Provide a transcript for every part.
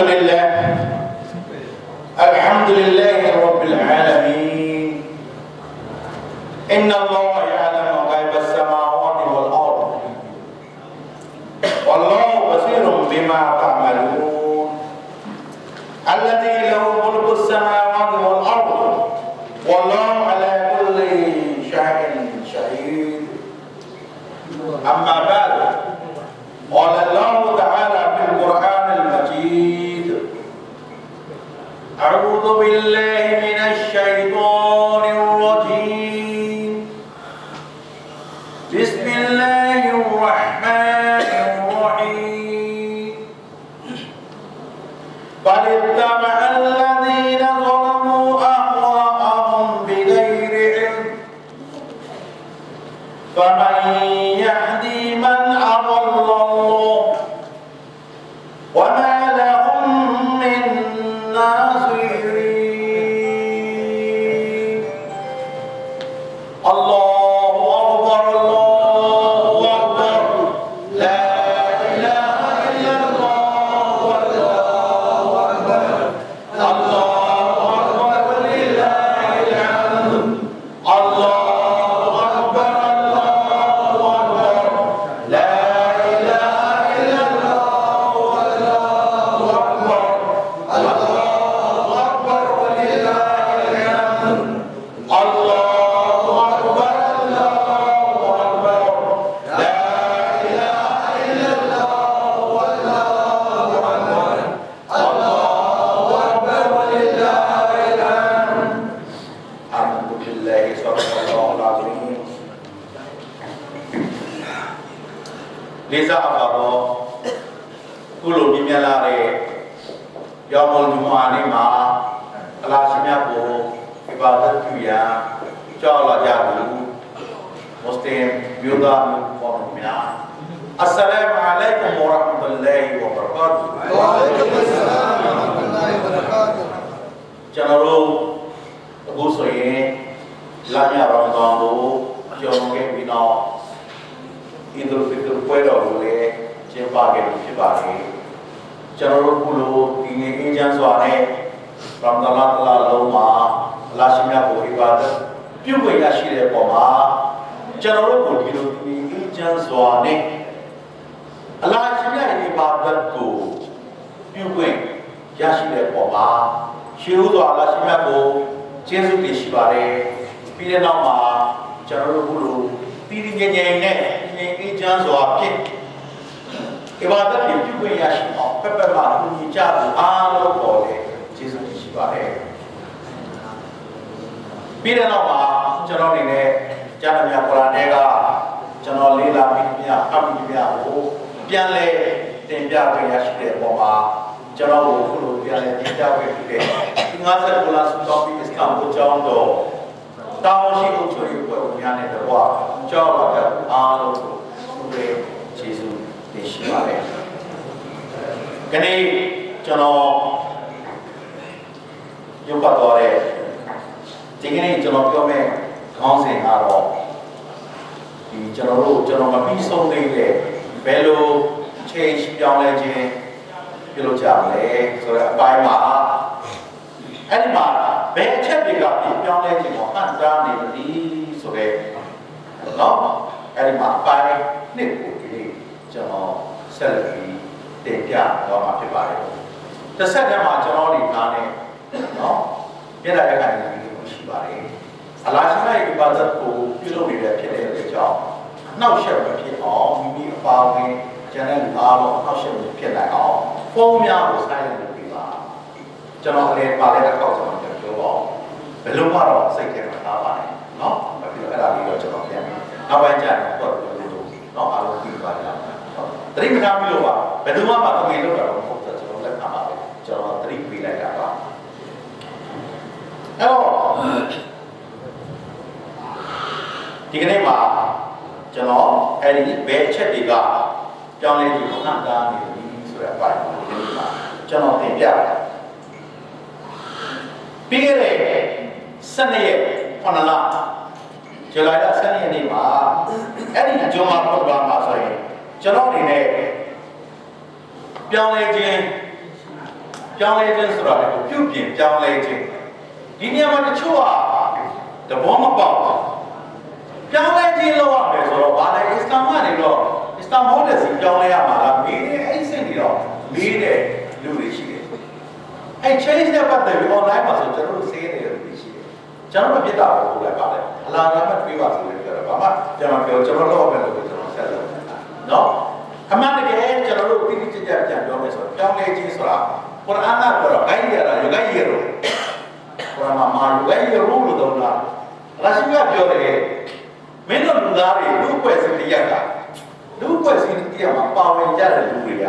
لله. الحمد لله رب العالمين. إن ရှိအောင်ပက်ပက်မှအညီကြဖို့အားလုံးပေါ်လေကျေးဇူးတင်ရှိပါတယ်ပြီးတဲ့နောက်မှာကျွန်တော်အနေနဲ့ကျမ်းမြတ်ကုရ်အာန်ထဲကကျွန်တော်လေးလာပြီးမြတ်အပ်ပြီးမြတ်ကိုပြန်လဲတင်ပြခွင့်ရရှိတဲ့အပေါ်မှာကျွန်တော်တို့ခုလိုပြန်လဲတင်ပြပေးပြီးတဲ့ဒီ59လာစုတော်ပြီးအစ္စလာမ်ကိုကြောင်းတော့တောင်းရှိအုပ်ချုပ်ရေးပွဲကိုများတဲ့တော့ကြောက်ပါတဲ့အားလုံးကိုသူတွေခြေစုတင်ရှိပါတယ်။ ဒီနေ့ကျွန်တော်ရုပ်ပတ်တော်တဲ့ဒီကနေ့ကျွန်တော်ပြောမယ့်ခေါင်းစဉ်ကတော့ဒီကျွန်တော်တို့ကျွန်တော်မပြီးဆုံးသေးတဲ့ဘယ်လို change ပြောင်းလဲခြင်းပြုလုပ်ကြမလဲဆိုတော့အပိုင်းမှာအဲ့ဒီမှာဘယ်အချက်တွေကပြောင်းလဲခြင်းကိုဟန်တားနေသည်ဆိုတော့နော်အဲ့ဒီမှာအပိုင်းနှစ်ကိုဒီနေ့ကျွန်တော်ဆက်လက်ပြီး တင်ပြတော့မှာဖြစ်ပါတယ်တစ်ဆက်တည်းမှာကျွန်တော်ဒီကားနဲ့နော်ပြရတဲ့ခိုင်ကိုရှိပါတယ်အလားရှိတဲ့ဘာသာကိုပြုလုပ်နေတဲ့ဖြစ်တဲ့အတွက်ကြောင့်နှောက်ယှက်မဖြစ်အောင်မိမိအပါဝင်ကျန်တဲ့လူအားလုံးနှောက်ယှက်မဖြစ်နိုင်အောင်ဖုန်းများကိုဆိုင်လုပ်ပြီးပါကျွန်တော်လည်းပါတဲ့ကောက်ကျွန်တော်ပြောပါဘယ်လိုမှတော့စိတ်ထဲမှာထားပါနဲ့နော်ဘာဖြစ်လို့အဲ့ဒါလေးတော့ကျွန်တော်ပြန်ပြီးနောက်ပိုင်းကျရင်တော့ပြောလို့တော့အားလုံးပြီးပါကြအောင်တတိမထားပြီးလို့ပါဘ ယ်သူမှမတကယ်လို့တော့မဟုတ်တော့ကျွန်တော်လက်ခံပါပဲကျွန်တော်တတိပေးလိုက်တာပါအဲ့တော့ဒီကနေ့မှာကျွန်တော်အဲ့ဒီဘယ်အချက်တွေကပြောင်းလဲပြီးခံစားနေပြီဆိုတဲ့အပိုင်းကိုဒီနေ့မှာကျွန်တော်သင်ပြတယ်ပြီးခဲ့တဲ့12ရက်9လဇူလိုင်လ12ရက်နေ့မှာအဲ့ဒီဂျွန်မာပရိုဂရမ်မှာဆိုရင်ကျွန်တော်အနေနဲ့ ပြောင်းလဲခြင်းပြောင်းလဲခြင်းဆိုတာလည်းပြုပြင်ပြောင်းလဲခြင်းဒီနေရာမှာတချို့ကသဘောမပေါက်ဘူးပြောင်းလဲခြင်းလုပ်ရမယ်ဆိုတော့ဘာလဲအစ္စလာမ်ကနေတော့အစ္စလာမ်ဟောတဲ့စီပြောင်းလဲရမှာလားမေးတယ်အဲ့စင်တွေတော့မေးတယ်လူတွေရှိတယ်အဲ့ change တဲ့ပတ်သက်ပြီး online မှာဆိုကျွန်တော်တို့စေးနေတယ်လူတွေရှိတယ်ကျွန်တော်တို့ပြစ်တာပဲပို့လိုက်ပါတယ်အလားတူမှတွေးပါဆိုလို့ပြောတယ်ဘာမှကျွန်တော်ပြောကျွန်တော်လုပ်ရမယ်လို့ကျွန်တော်ဆက်လုပ်နေတာနော် အမှန်တကယ်ကျွန်တော်တို့တိတိကျကျပြန်ပြောမယ်ဆိုတော့ပြောင်းလဲခြင်းဆိုတာကုရ်အာန်ကပြောတော့ဂိုင်းရတာယောဂိုင်းရတော့ကုရ်အာန်မှာမာယောဂိုင်းရလို့လို့တော့လားရာရှိကပြောတယ်မင်းတို့လူသားတွေလူ့အဖွဲ့အစည်းတရက်ကလူ့အဖွဲ့အစည်းတရက်မှာပါဝင်ကြတဲ့လူတွေက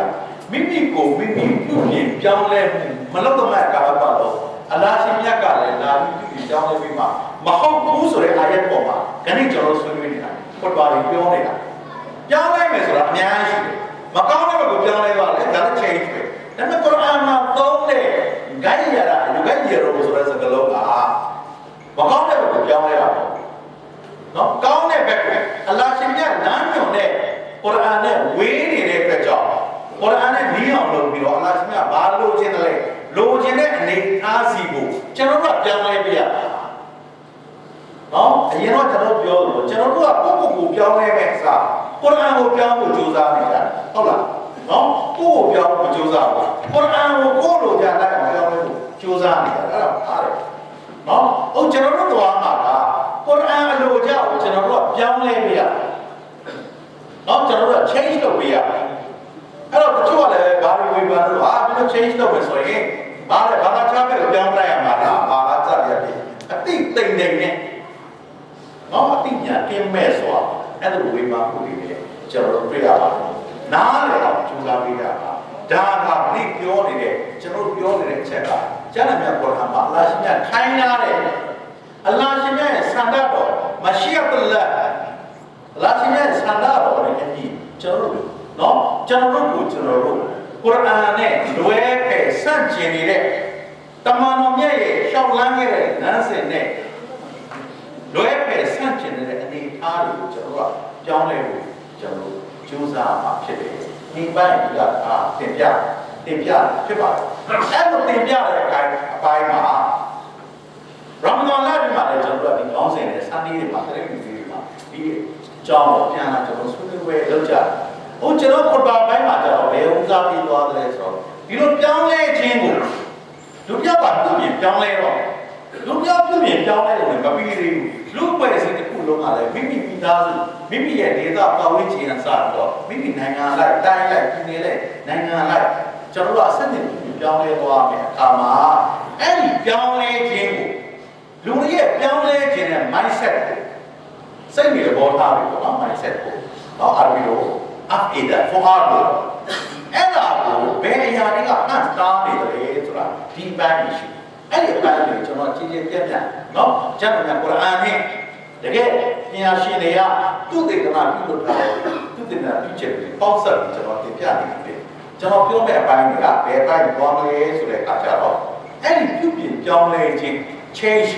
မိမိကိုမိမိပြုပြင်ပြောင်းလဲမှုမလုပ်တော့မှကာလပတ်တော့အလားရှိမြတ်ကလည်းလာပြီးပြုပြင်ပြောင်းလဲပြီးမှမဟုတ်ဘူးဆိုတဲ့အာယတ်ပေါ်မှာခဏကျွန်တော်ဆွေးနွေးနေတာဘုရားတွေပြောနေတာ ပြောင်းလဲမယ်ဆိုတာအများကြီးရှိတယ်မကောင်းတဲ့ဘက်ကိုပြောင်းလဲသွားတယ်ဒါလည်း change ပဲဒါပေမဲ့ကုရ်အာန်မှာသုံးတဲ့ဂိုင်းရတာယူဂိုင်းရတော့ဆိုတဲ့စကားလုံးကမကောင်းတဲ့ဘက်ကိုပြောင်းလဲတာပေါ့နော်ကောင်းတဲ့ဘက်ကအလ္လာဟ်ရှင်မြတ်လမ်းညွှန်တဲ့ကုရ်အာန်နဲ့ဝေးနေတဲ့အတွက်ကြောင့်ကုရ်အာန်နဲ့နီးအောင်လုပ်ပြီးတော့အလ္လာဟ်ရှင်မြတ်ဘာလို့ခြင်းလဲလိုချင်တဲ့အနေအားစီကိုကျွန်တော်တို့ကပြောင်းလဲပြရတာနော်အရင်တော့ကျွန်တော်ပြောလို့ကျွန်တော်တို့ကကိုယ့်ကိုယ်ကိုပြောင်းလဲမဲ့အစား ကုရ်အာန်ကိုပြောင်းဖို့ကြိုးစားနေတာဟုတ်လားနော်ကိုယ့်ကိုပြောင်းဖို့ကြိုးစားဖို့ကုရ်အာန်ကိုကိုယ်လိုကြလိုက်အောင်ပြောင်းလဲဖို့ကြိုးစားနေတာအဲ့ဒါအားတယ်နော်ဟုတ်ကျွန်တော်တို့သွားမှာကကုရ်အာန်အလိုကြောင့်ကျွန်တော်တို့ကပြောင်းလဲပြရနော်ကျွန်တော်တို့က change လုပ်ပြရအဲ့တော့တချို့ကလည်းဘာလို့ဝေဖန်လို့ဟာဘယ်လို change လုပ်မယ်ဆိုရင်ဘာလဲဘာသာချပဲပြောင်းလိုက်ရမှာလားဘာသာချရတယ်အတိတ်တိမ်တိမ်နဲ့နော်အတိညာကင်းမဲ့ဆိုတာ အဲ့လိုဝေဖန်မှုတွေလည်းကျွန်တော်တို့တွေ့ရပါတယ်နားလည်အောင်ကြိုးစားပေးရပါဒါကဘိပြောနေတဲ့ကျွန်တော်ပြောနေတဲ့အချက်ကကျမ်းစာမြတ်ကုရ်အာန်မှာအလ္လာဟ်ရှင်မြတ်ခိုင်းထားတဲ့အလ္လာဟ်ရှင်မြတ်ရဲ့ဆန္ဒတော်မရှိယတ်လ္လာအလ္လာဟ်ရှင်မြတ်ဆန္ဒတော်နဲ့အညီကျွန်တော်တို့နော်ကျွန်တော်တို့ကိုကျွန်တော်တို့ကုရ်အာန်နဲ့လွဲဖယ်ဆန့်ကျင်နေတဲ့တမန်တော်မြတ်ရဲ့ရှောက်လန်းခဲ့တဲ့လမ်းစဉ်နဲ့ လွဲဖယ်ဆန့်ကျင်နေတဲ့အနေအထားတွေကိုကျွန်တော်တို့ကပြောင်းလဲဖို့ကျွန်တော်တို့ကြိုးစားမှာဖြစ်တယ်ဒီပိုင်းကအာတင်ပြတင်ပြဖြစ်ပါတယ်အဲ့လိုတင်ပြတဲ့အပိုင်းအပိုင်းမှာရမဒန်လဒီမှာလည်းကျွန်တော်တို့ကဒီကောင်းစဉ်နဲ့စနေတွေမှာတရက်တွေတွေမှာဒီအကြောင်းကိုပြန်လာကျွန်တော်ဆွေးနွေးပွဲလုပ်ကြဟိုကျွန်တော်ခုဘာပိုင်းမှာကျတော့ဘယ်ဦးစားပြီးသွားတယ်ဆိုတော့ဒီလိုပြောင်းလဲခြင်းကိုလူပြောက်ကပြုပြင်ပြောင်းလဲတော့ လူပြောက်ပြုပြင်ပြောင်းလဲတယ်မပြီးသေးဘူးလူ့ပွဲစီတစ်ခုလုံးကလည်းမိမိမိသားစုမိမိရဲ့ဒေသပတ်ဝန်းကျင်အစားတော့မိမိနိုင်ငံလိုက်တိုင်းလိုက်ပြည်နယ်လိုက်နိုင်ငံလိုက်ကျွန်တော်တို့အဆက်အသွယ်ပြောင်းလဲသွားမယ်အခါမှာအဲ့ဒီပြောင်းလဲခြင်းကိုလူတွေရဲ့ပြောင်းလဲခြင်းတဲ့ mindset ကိုစိတ်နေသဘောထားပြီပေါ့နော် mindset ကိုနော်အာဘီလို afida for our အဲ့ဒါကိုဘယ်အရာတွေကဟန်တားနေတယ်ဆိုတာဒီဘက်ရှိ အဲ့ဒီဘက်ကိုကျွန်တော်ကြည့်ကြည့်ပြပြနော်ကျမ်းစာကုရ်အာန်နဲ့တကယ်ပညာရှင်တွေကသူ့ဒေသနာပြုလုပ်တာသူ့ဒေသနာပြုချက်တွေပေါက်ဆက်ပြီးကျွန်တော်တင်ပြနေတယ်ကျွန်တော်ပြောမယ့်အပိုင်းတွေကဘယ်ပိုင်းသွားမလဲဆိုတဲ့အခါကျတော့အဲ့ဒီပြုပြင်ပြောင်းလဲခြင်း change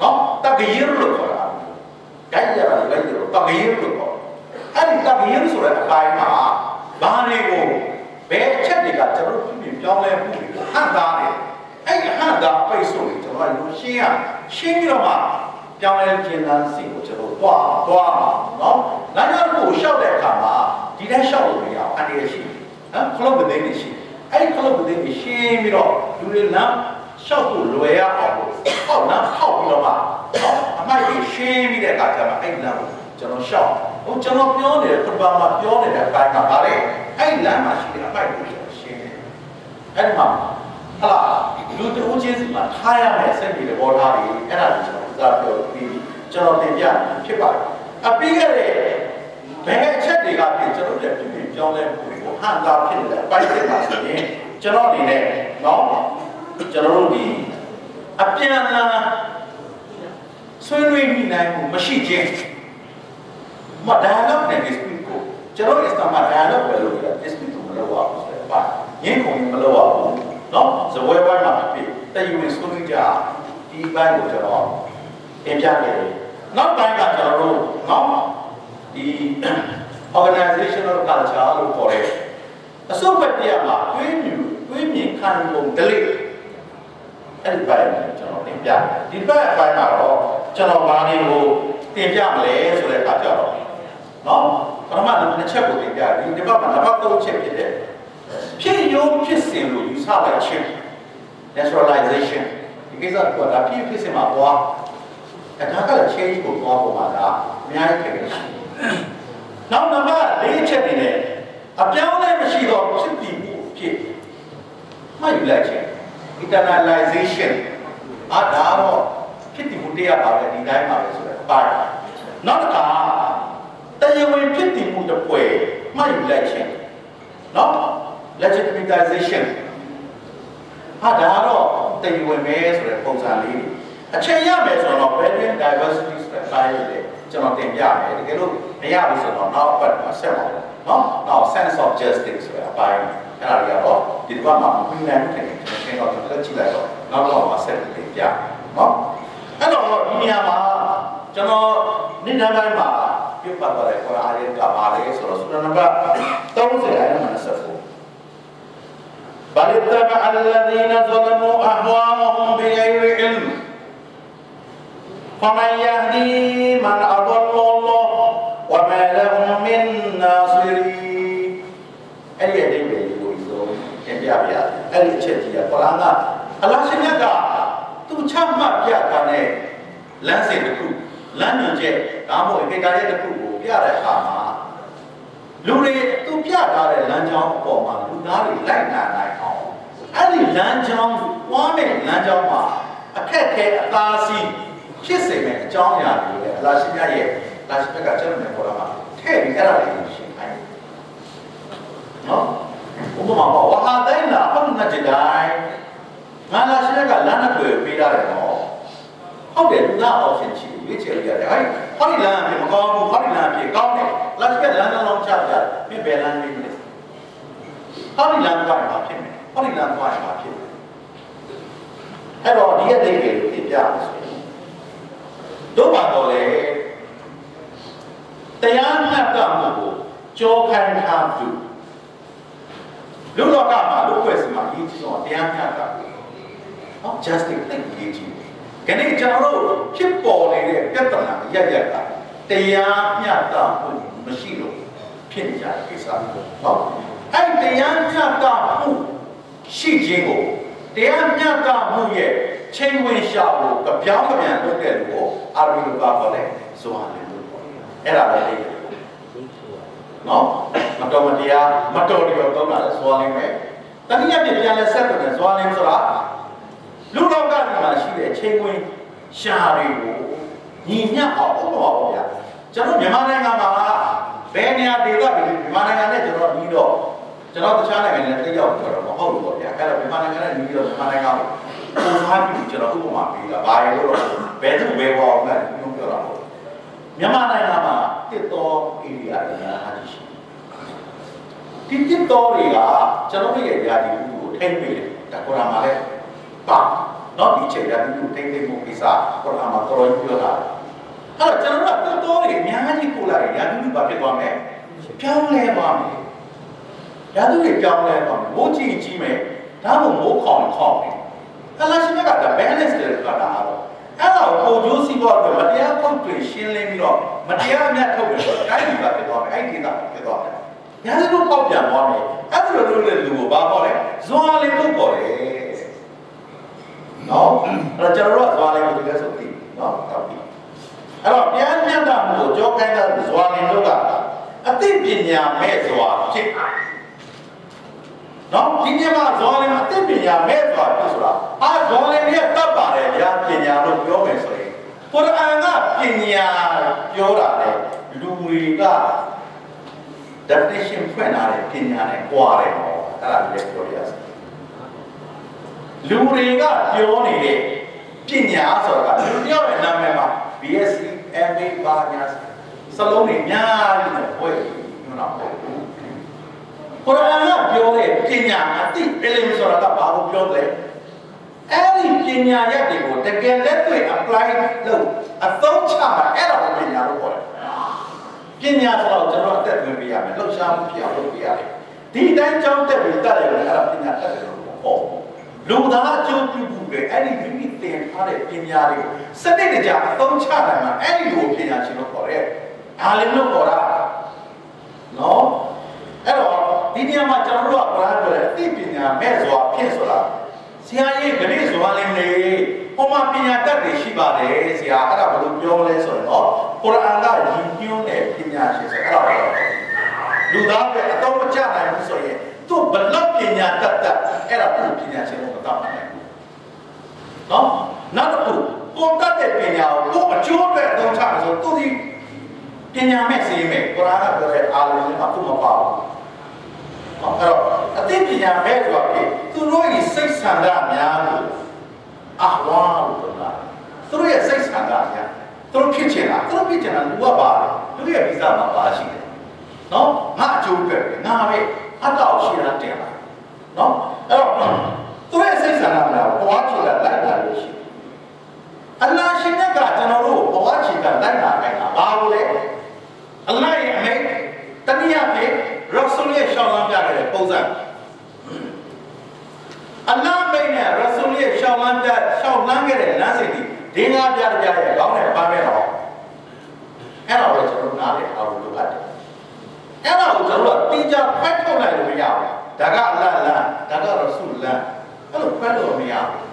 နော်တကယ်လို့ခေါ်တာကြိုက်ကြတာလည်းကြည့်လို့တကယ်လို့ခေါ်အဲ့ဒီတကယ်ဆိုတဲ့အပိုင်းမှာဘာတွေကိုဘယ်အချက်တွေကကျွန်တော်ပြုပြင်ပြောင်းလဲမှုတွေကိုဟန်တာနေ အဲ့ဒီဟန်တာပိတ်ဆို့ပြီးကျွန်တော်ကလူရှင်းရရှင်းပြီးတော့မှပြောင်းလဲခြင်းလမ်းစီကိုကျွန်တော်တွားတွားနော်လမ်းကြောင်းကိုရှောက်တဲ့အခါမှာဒီတိုင်းရှောက်လို့မရအောင်အနေရရှိနော်ခလုတ်ပသိနေရှိအဲ့ဒီခလုတ်ပသိနေရှင်းပြီးတော့လူတွေလမ်းရှောက်ဖို့လွယ်ရအောင်လို့ဟောက်လမ်းဟောက်ပြီးတော့မှအမိုက်ကိုရှင်းပြီးတဲ့အခါကျမှအဲ့ဒီလမ်းကိုကျွန်တော်ရှောက်ဟိုကျွန်တော်ပြောနေတဲ့ပထမမှာပြောနေတဲ့အပိုင်းကဗါလေအဲ့ဒီလမ်းမှာရှိတဲ့အပိုက်ကိုကျွန်တော်ရှင်းတယ်အဲ့ဒီမှာ ဟာလူတဦးချင်းစီမှာထားရမယ့်စိတ်တွေဘောထားတွေအဲ့ဒါကိုကျွန်တော်သာပြောပြီးကျွန်တော်တင်ပြဖြစ်ပါတယ်အပြီးခဲ့တဲ့ဘယ်အချက်တွေကပြင်ကျွန်တော်တို့ပြည်ပြည်ပြောင်းလဲမှုကိုဟန်တာဖြစ်နေတဲ့အပိုက်တွေပါဆိုရင်ကျွန်တော်အနေနဲ့နော်ကျွန်တော်တို့ဒီအပြန်အလှန်ဆွေးနွေးမိနိုင်မှုမရှိခြင်းမ dialogue နဲ့ dispute ကိုကျွန်တော် Islam မှာ dialogue ပဲလုပ်ရတယ် dispute ကိုမလုပ်ရဘူးဆိုတဲ့ပါရင်းကုန်မလုပ်ရဘူး နော်ဇပွဲပိုင်းမှာဖြစ်တဲ့ယူရင်ဆိုကြဒီဘိုင်းကိုကျွန်တော်အင်ပြခဲ့တယ်နောက်ပိုင်းကကျွန်တော်တို့နော်ဒီ organizational culture လို့ခေါ်တယ်အစုပ်ပဲတရားမှာတွင်းမြူတွင်းမြင်ခံပုံဒလိအဲ့ဒီဘိုင်းကိုကျွန်တော်တင်ပြဒီဘက်အပိုင်းမှာတော့ကျွန်တော်ဘာတွေကိုတင်ပြမလဲဆိုတဲ့အခါကျတော့နော်ပထမတစ်ချက်ကိုတင်ပြဒီဒီဘက်မှာနံပါတ်၃ချက်ဖြစ်တယ် ဖြစ်ရိုးဖြစ်စဉ်လို့ယူဆလိုက်ခြင်း naturalization ဒီကိစ္စကဒါဖြစ်ဖြစ်စဉ်မှာသွားအခါကလည်း change ကိုသွားပေါ်မှာဒါအများကြီးခက်ခဲရှိနောက်နံပါတ်၄ချက်တွေနဲ့အပြောင်းလဲမရှိတော့ဖြစ်တည်မှုဖြစ်မှတ်ယူလိုက်ခြင်း internalization အာဒါတော့ဖြစ်တည်မှုတရားပါပဲဒီတိုင်းပါပဲဆိုတော့ပါတယ်နောက်တစ်ခါတရားဝင်ဖြစ်တည်မှုတစ်ပွဲမှတ်ယူလိုက်ခြင်းနော် legitimization ဟာဒါတော့တရားဝင်ပဲဆိုတဲ့ပုံစံလေးအချိန်ရမယ်ဆိုတော့ value diversity ဆိုတဲ့ file လေးကျွန်တော်တင်ပြမယ်တကယ်လို့မရဘူးဆိုတော့နောက်ပတ်မှာဆက်ပါမယ်နော်နောက် sense of justice ဆိုတဲ့အပိုင်းအဲ့ဒါတွေကတော့ဒီဘက်မှာပြင်နေတယ်ကျွန်တော်ရှင်းတော့ကျွန်တော်ကြည့်လိုက်တော့နောက်တော့မှာဆက်တင်ပြနော်အဲ့တော့ဒီနေရာမှာကျွန်တော်နေ့တိုင်းတိုင်းမှာပြပတ်သွားတဲ့ခေါ်အားရကပါလေဆိုတော့စူရနံပါတ်30အဲ့ဒါမှာဆက်ဖို့ بل اتبع الذين ظلموا أهواءهم بغير علم فمن يهدي من أضل الله وما لهم من ناصرين အဲ့ဒီအတိတ်ပဲကိုဒီလိုသင်ပြပြရတယ်အဲ့ဒီအချက်ကြီးကကုရ်အာန်ကအလ္လာဟ်ရှင်မြတ်ကသူချမှတ်ပြတာနဲ့လမ်းစဉ်တစ်ခုလမ်းညွှန်ချက်ဒါမှမဟုတ်ဟေတာရဲ့တစ်ခုကိုပြတဲ့အခါမှာ လူတွေသူပြထားတဲ့လမ်းကြောင်းအပေါ်မှာလူသားတွေလိုက်နာနိုင်အောင်အဲ့ဒီလမ်းကြောင်းဝါမဲ့လမ်းကြောင်းမှာအခက်ခဲအသာစီးဖြစ်စေမဲ့အကြောင်းအရာတွေလည်းအလ္လာဟ်ရှင်မြတ်ရဲ့အလ္လာဟ်ရှင်မြတ်ကကျွန်တော်နဲ့ပေါ်လာမှာထည့်ပြီးအဲ့ဒါလေးရှင်းခိုင်းတယ်နော်ဥပမာပေါ့ဝါဟာတိုင်းလာအမှန်နဲ့ကြတိုင်းငါလာရှိတဲ့ကလမ်းတစ်ခုပေးရတယ်နော် ဟုတ်တယ်လူသား option ရှိရွေးချယ်လို့ရတယ်အဲ့ဟောဒီလမ်းအဖြစ်မကောင်းဘူးဟောဒီလမ်းအဖြစ်ကောင်းတယ်လာရှိတဲ့လမ်းတစ်လုံးချပြတယ်မင်းဘယ်လမ်းလေးလဲဟောဒီလမ်းသွားရင်ဘာဖြစ်မလဲဟောဒီလမ်းသွားရင်ဘာဖြစ်မလဲအဲ့တော့ဒီရဲ့ဒိဋ္ဌိကိုပြပြမယ်ဆိုရင်တို့ပါတော့လေတရားမျှတမှုကိုကြောခိုင်းထားသူလူလောကမှာလူပွဲစီမှာအရေးကြီးဆုံးတရားမျှတမှုနော် justice သိအရေးကြီး ခဏကျွန်တော်တို့ဖြစ်ပေါ်နေတဲ့ပြဿနာရရက်ကတရားမျှတမှုမရှိလို့ဖြစ်နေကြတဲ့ကိစ္စပေါ့နော်အဲ့တရားမျှတမှုရှိခြင်းကိုတရားမျှတမှုရဲ့ချိန်ဝင်ရှာဖို့ကြပြောင်းကြပြန်လုပ်တဲ့လူကိုအာရီလိုပါခေါ်တယ်ဇွာလေလို့ခေါ်တယ်အဲ့ဒါပဲလေနော်မတော်မတရားမတော်တရားတော့တာဇွာလင်းပဲတနည်းအားဖြင့်ပြန်လဲဆက်တယ်ဇွာလင်းဆိုတာ လူလောကမှာရှိတဲ့ချိန်ဝင်ရှာတွေကိုညီမျှအောင်ဥပမာပေါ့ဗျာကျွန်တော်မြန်မာနိုင်ငံမှာဘယ်နေရာဒေသတွေမြန်မာနိုင်ငံနဲ့ကျွန်တော်ပြီးတော့ကျွန်တော်တခြားနိုင်ငံနဲ့တိတ်ရောက်တော့မဟုတ်ဘူးပေါ့ဗျာအဲ့တော့မြန်မာနိုင်ငံနဲ့ပြီးတော့မြန်မာနိုင်ငံကိုပုံစားပြီးကျွန်တော်ဥပမာပေးတာဘာရလို့တော့ဘယ်သူဘယ်ဘောကညွှန်ပြောတာပေါ့မြန်မာနိုင်ငံမှာတစ်တော် area တွေများအားရှိဒီတစ်တော်တွေကကျွန်တော်ရဲ့ယာဒီကိုထိမ့်ပေးတယ်ဒါကုရ်အာန်မှာလည်းပါ နော်ဒီချိန်ယာဒီကိုထိမ့်ပေးမှုကိစ္စကုရ်အာန်မှာတော်တော်ပြောတာအဲ့တော့ကျွန်တော်တို့တစ်တော်တွေအများကြီးပို့လာတယ်ယာဒီကိုဘာဖြစ်သွားမလဲပြောင်းလဲသွားမယ်ယာဒီတွေပြောင်းလဲသွားမယ်မိုးကြည့်ကြည့်မယ်ဒါမှမဟုတ်မိုးခေါင်ခေါင်မယ်အလ္လာဟ်ရှင်ကဒါ balance တဲ့ကတာတော့အဲ့ဒါကိုပုံကျိုးစီးပွားအတွက်မတရားပုတ်တွေရှင်းလင်းပြီးတော့မတရားအမြတ်ထုတ်ပြီးတော့တိုင်းပြည်ကဖြစ်သွားမယ်အဲ့ဒီဒေသဖြစ်သွားမယ်။ညာလည်းပေါက်ပြန်သွားမယ်။အဲ့ဒါလိုလုပ်တဲ့လူကိုဘာခေါ်လဲ။ဇွာလေးလို့ခေါ်တယ်။ နော်အဲ့တော့ကျွန်တော်တို့ကဇွာလေးကိုဒီလဲဆိုပြီးနော်ဟုတ်ပြီ။အဲ့တော့ပြန်မြတ်တာမှုကိုကြောခိုင်းတဲ့ဇွာလေးတို့ကအသိပညာမဲ့ဇွာဖြစ်နော်ဒီနေ့မှာဇော်လင်အသိပညာမဲ့သွားပြီဆိုတာအာဇော်လင်ရဲ့တတ်ပါတယ်ဗျာပညာလို့ပြောမယ်ဆိုရင်ကုရ်အာန်ကပညာပြောတာလေလူတွေက definition ဖွင့်လာတဲ့ပညာနဲ့ကြွားတယ်ဟောအဲ့ဒါလည်းပြောရစီ လူတွေကပြောနေတဲ့ပညာဆိုတာကလူတယောက်ရဲ့နာမည်မှာ BSc MA ဘာညာစလုံးတွေအများကြီးနဲ့ဖွဲ့ပြီးညွှန်တော့ပေါ့ကုရ်အာန်ကပြောတဲ့ပညာအတိအလင်းဆိုတာကဘာကိုပြောလဲအဲ့ဒီပညာရက်တွေကိုတကယ်လက်တွေ့ apply လုပ်အသုံးချမှာအဲ့ဒါကိုပညာလို့ခေါ်တယ်ပညာဆိုတော့ကျွန်တော်အသက်သွင်းပေးရမယ်လှုပ်ရှားမှုဖြစ်အောင်လုပ်ပေးရတယ်ဒီတိုင်းကြောင်းတက်ပြီးတက်တယ်အဲ့ဒါပညာတက်တယ်လို့ခေါ် လူသားအကျိုးပြုဖို့ပဲအဲ့ဒီမိမိသင်ထားတဲ့ပညာတွေကိုစနစ်တကျအသုံးချနိုင်မှာအဲ့ဒီလိုပညာရှင်လို့ခေါ်တယ်။ဒါလည်းလို့ခေါ်တာနော်အဲ့တော့ဒီနေရာမှာကျွန်တော်တို့ကဘုရားပြောတဲ့အသိပညာမဲ့စွာဖြစ်ဆိုတာဆရာကြီးဂရိစွာလင်းလေဟောမှာပညာတတ်တွေရှိပါတယ်ဆရာအဲ့ဒါဘယ်လိုပြောလဲဆိုတော့ကုရ်အာန်ကရည်ညွှန်းတဲ့ပညာရှင်ဆိုအဲ့ဒါပဲလူသားပဲအတော့မချနိုင်ဘူးဆိုရင် သူဘလောက်ပညာတတ်တတ်အဲ့ဒါသူ့ပညာရှင်လို့မတတ်နိုင်ဘူးနော်နောက်တစ်ခုကိုတတ်တဲ့ပညာကိုကိုအကျိုးအတွက်အသုံးချတယ်ဆိုသူဒီပညာမဲ့စီမဲ့ကုရ်အာန်ကပြောတဲ့အာလုံးနဲ့မှသူမပါဘူးအဲ့တော့အသိပညာမဲ့ဆိုတာဖြစ်သူတို့ရဲ့စိတ်ဆန္ဒများကိုအာဝါလို့ပြောတာသူတို့ရဲ့စိတ်ဆန္ဒများသူတို့ဖြစ်ချင်တာသူတို့ဖြစ်ချင်တာလူကပါတယ်သူတို့ရဲ့ဗီဇမှာပါရှိတယ်နော်ငါအကျိုးအတွက်ငါပဲ အတောက်ရှိတာတင်လာနော်အဲ့တော့သူတို့ရဲ့စိတ်ဆန္ဒများကိုဘဝချီကလိုက်လာလို့ရှိတယ်အလ္လာဟ်ရှင်မြတ်ကကျွန်တော်တို့ဘဝချီကလိုက်လာခိုင်းတာဘာလို့လဲအလ္လာဟ်ရဲ့အမိန့်တနည်းအားဖြင့်ရဆူလ်ရဲ့ရှောင်းလမ်းပြခဲ့တဲ့ပုံစံအလ္လာဟ်မိတ်နဲ့ရဆူလ်ရဲ့ရှောင်းလမ်းပြရှောင်းလမ်းခဲ့တဲ့လမ်းစဉ်ဒီဒင်းကားပြတဲ့ပြရဲ့ခေါင်းနဲ့ပါမဲ့တော့အဲ့တော့ကျွန်တော်နားလေအောင်လို့ပါတယ် အဲ့ဒါကိုကျွန်တော်ကတိကျဖတ်ထုတ်လိုက်လို့မရဘူးဒါကအလ္လာဟ်လမ်းဒါကရဆူလ်လမ်းအဲ့လိုဖတ်လို့မရဘူး